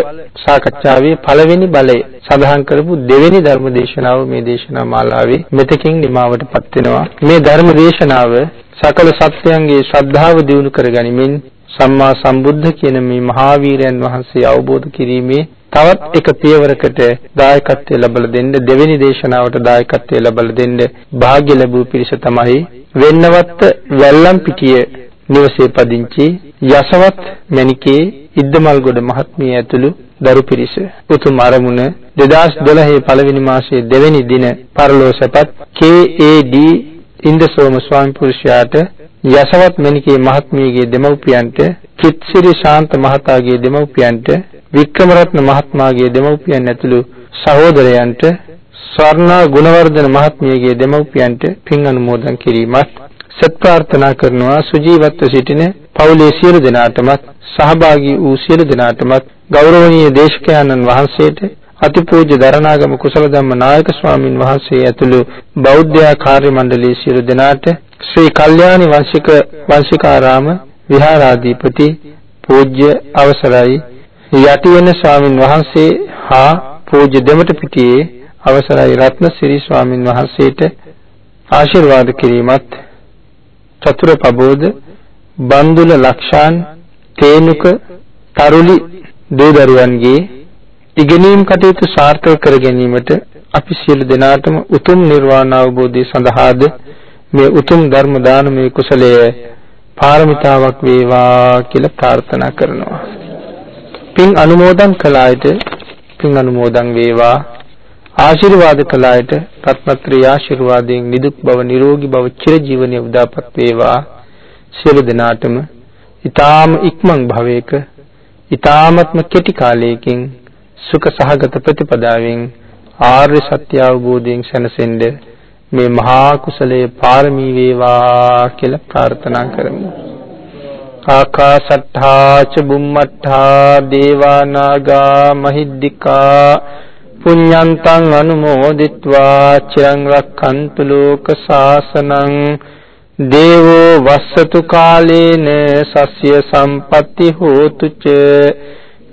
[SPEAKER 1] සාකච්ඡාවේ පළවෙනි බලය සඳහන් කරපු දෙවෙනි ධර්ම දේශනාව මේ දේශනා මාලාවේ මෙතකින් නිමාවටපත් වෙනවා. මේ ධර්ම දේශනාව සකල සත්‍යයන්ගේ ශ්‍රද්ධාව දියුණු කරගනිමින් සම්මා සම්බුද්ධ කියන මේ මහා වීරයන් වහන්සේ අවබෝධ කිරීමේ තවත් එක පියවරකට දායකත්වය ලැබලා දෙන්න දෙවෙනි දේශනාවට දායකත්වය ලැබලා දෙන්න වාග්ය ලැබූ පිරිස තමයි වෙන්නවත් වැල්ලම් පිටිය නිවසේ පදිංචි යසවත් මණිකේ ඉද්දමල්ගොඩ මහත්මිය ඇතුළු දරු පිරිස. උතුම් අරමුණ 2012 පළවෙනි මාසයේ දෙවැනි දින පරලෝසපත් KAD ඉන්දසෝම ස්වාමි පුරුෂයාට යසවත් මණිකේ මහත්මියගේ දෙමව්පියන්ට චිත්සිරි ශාන්ත මහතාගේ දෙමව්පියන්ට වික්‍රමරත්න මහත්මයාගේ දෙමව්පියන් ඇතුළු සහෝදරයන්ට ස්වර්ණා ගුණවර්ධන මහත්මියගේ දෙමව්පියන්ට පින් අනුමෝදන් කිරීමත් සත් ප්‍රාර්ථනා කරනවා සුජීවත්ව සිටින පවුලේ සියලු දෙනාටමත් සහභාගී වූ සියලු දෙනාටමත් ගෞරවනීය දේශකයන්න් වහන්සේට අතිපූජ්‍ය දරණාගම කුසල ධම්ම නායක ස්වාමින් වහන්සේ ඇතුළු බෞද්ධ කාර්ය මණ්ඩලයේ සියලු දෙනාට ශ්‍රී කල්යාණි වංශික වංශිකාරාම විහාරාධිපති පූජ්‍ය අවසරයි. යටිවෙන ස්වාමින් වහන්සේ හා පූජ්‍ය දෙමට පිටියේ අවසරයි රත්නසිරි ස්වාමින් වහන්සේට ආශිර්වාද කිරීමත්. චතුර පබෝධ බන්දුල ලක්ෂාන් තේනුක තරුලි දේ දරුවන්ගේ ඉගෙනීම් කටයුතු සාර්ථක කර ගැනීමට අපි සියලු දෙනාටම උතුම් නිර්වාණ අවබෝධය සඳහාද මේ උතුම් ධර්ම දානමය කුසලය පාරමිතාවක් වේවා කියලා ප්‍රාර්ථනා කරනවා. පින් අනුමෝදන් කළ අයට පින් අනුමෝදන් වේවා. ආශිර්වාද කළ අයට රත්නත්‍රි ආශිර්වාදයෙන් නිදුක් බව නිරෝගී බව චිරජීවනයේ උදාපත් වේවා. සියලු දෙනාටම ඊ타ම ඉක්මන් භවයක ඊ타මත්ම කෙටි කාලයකින් සුඛ සහගත ප්‍රතිපදාවෙන් ආර්ය සත්‍ය අවබෝධයෙන් සැනසෙන්න මේ මහා කුසලයේ පාරමී වේවා කියලා ප්‍රාර්ථනා කරමු. ආකාසට්ඨා ච බුම්මට්ඨා දේවා නාග මහිද්దికා පුඤ්ඤන්තං අනුමෝදිත්වා චිරං රක්ඛන්තු ලෝක සාසනං දේවෝ වස්සතු කාලේන සස්ය සම්පatti හෝතු ච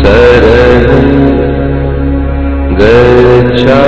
[SPEAKER 1] सर गच्छा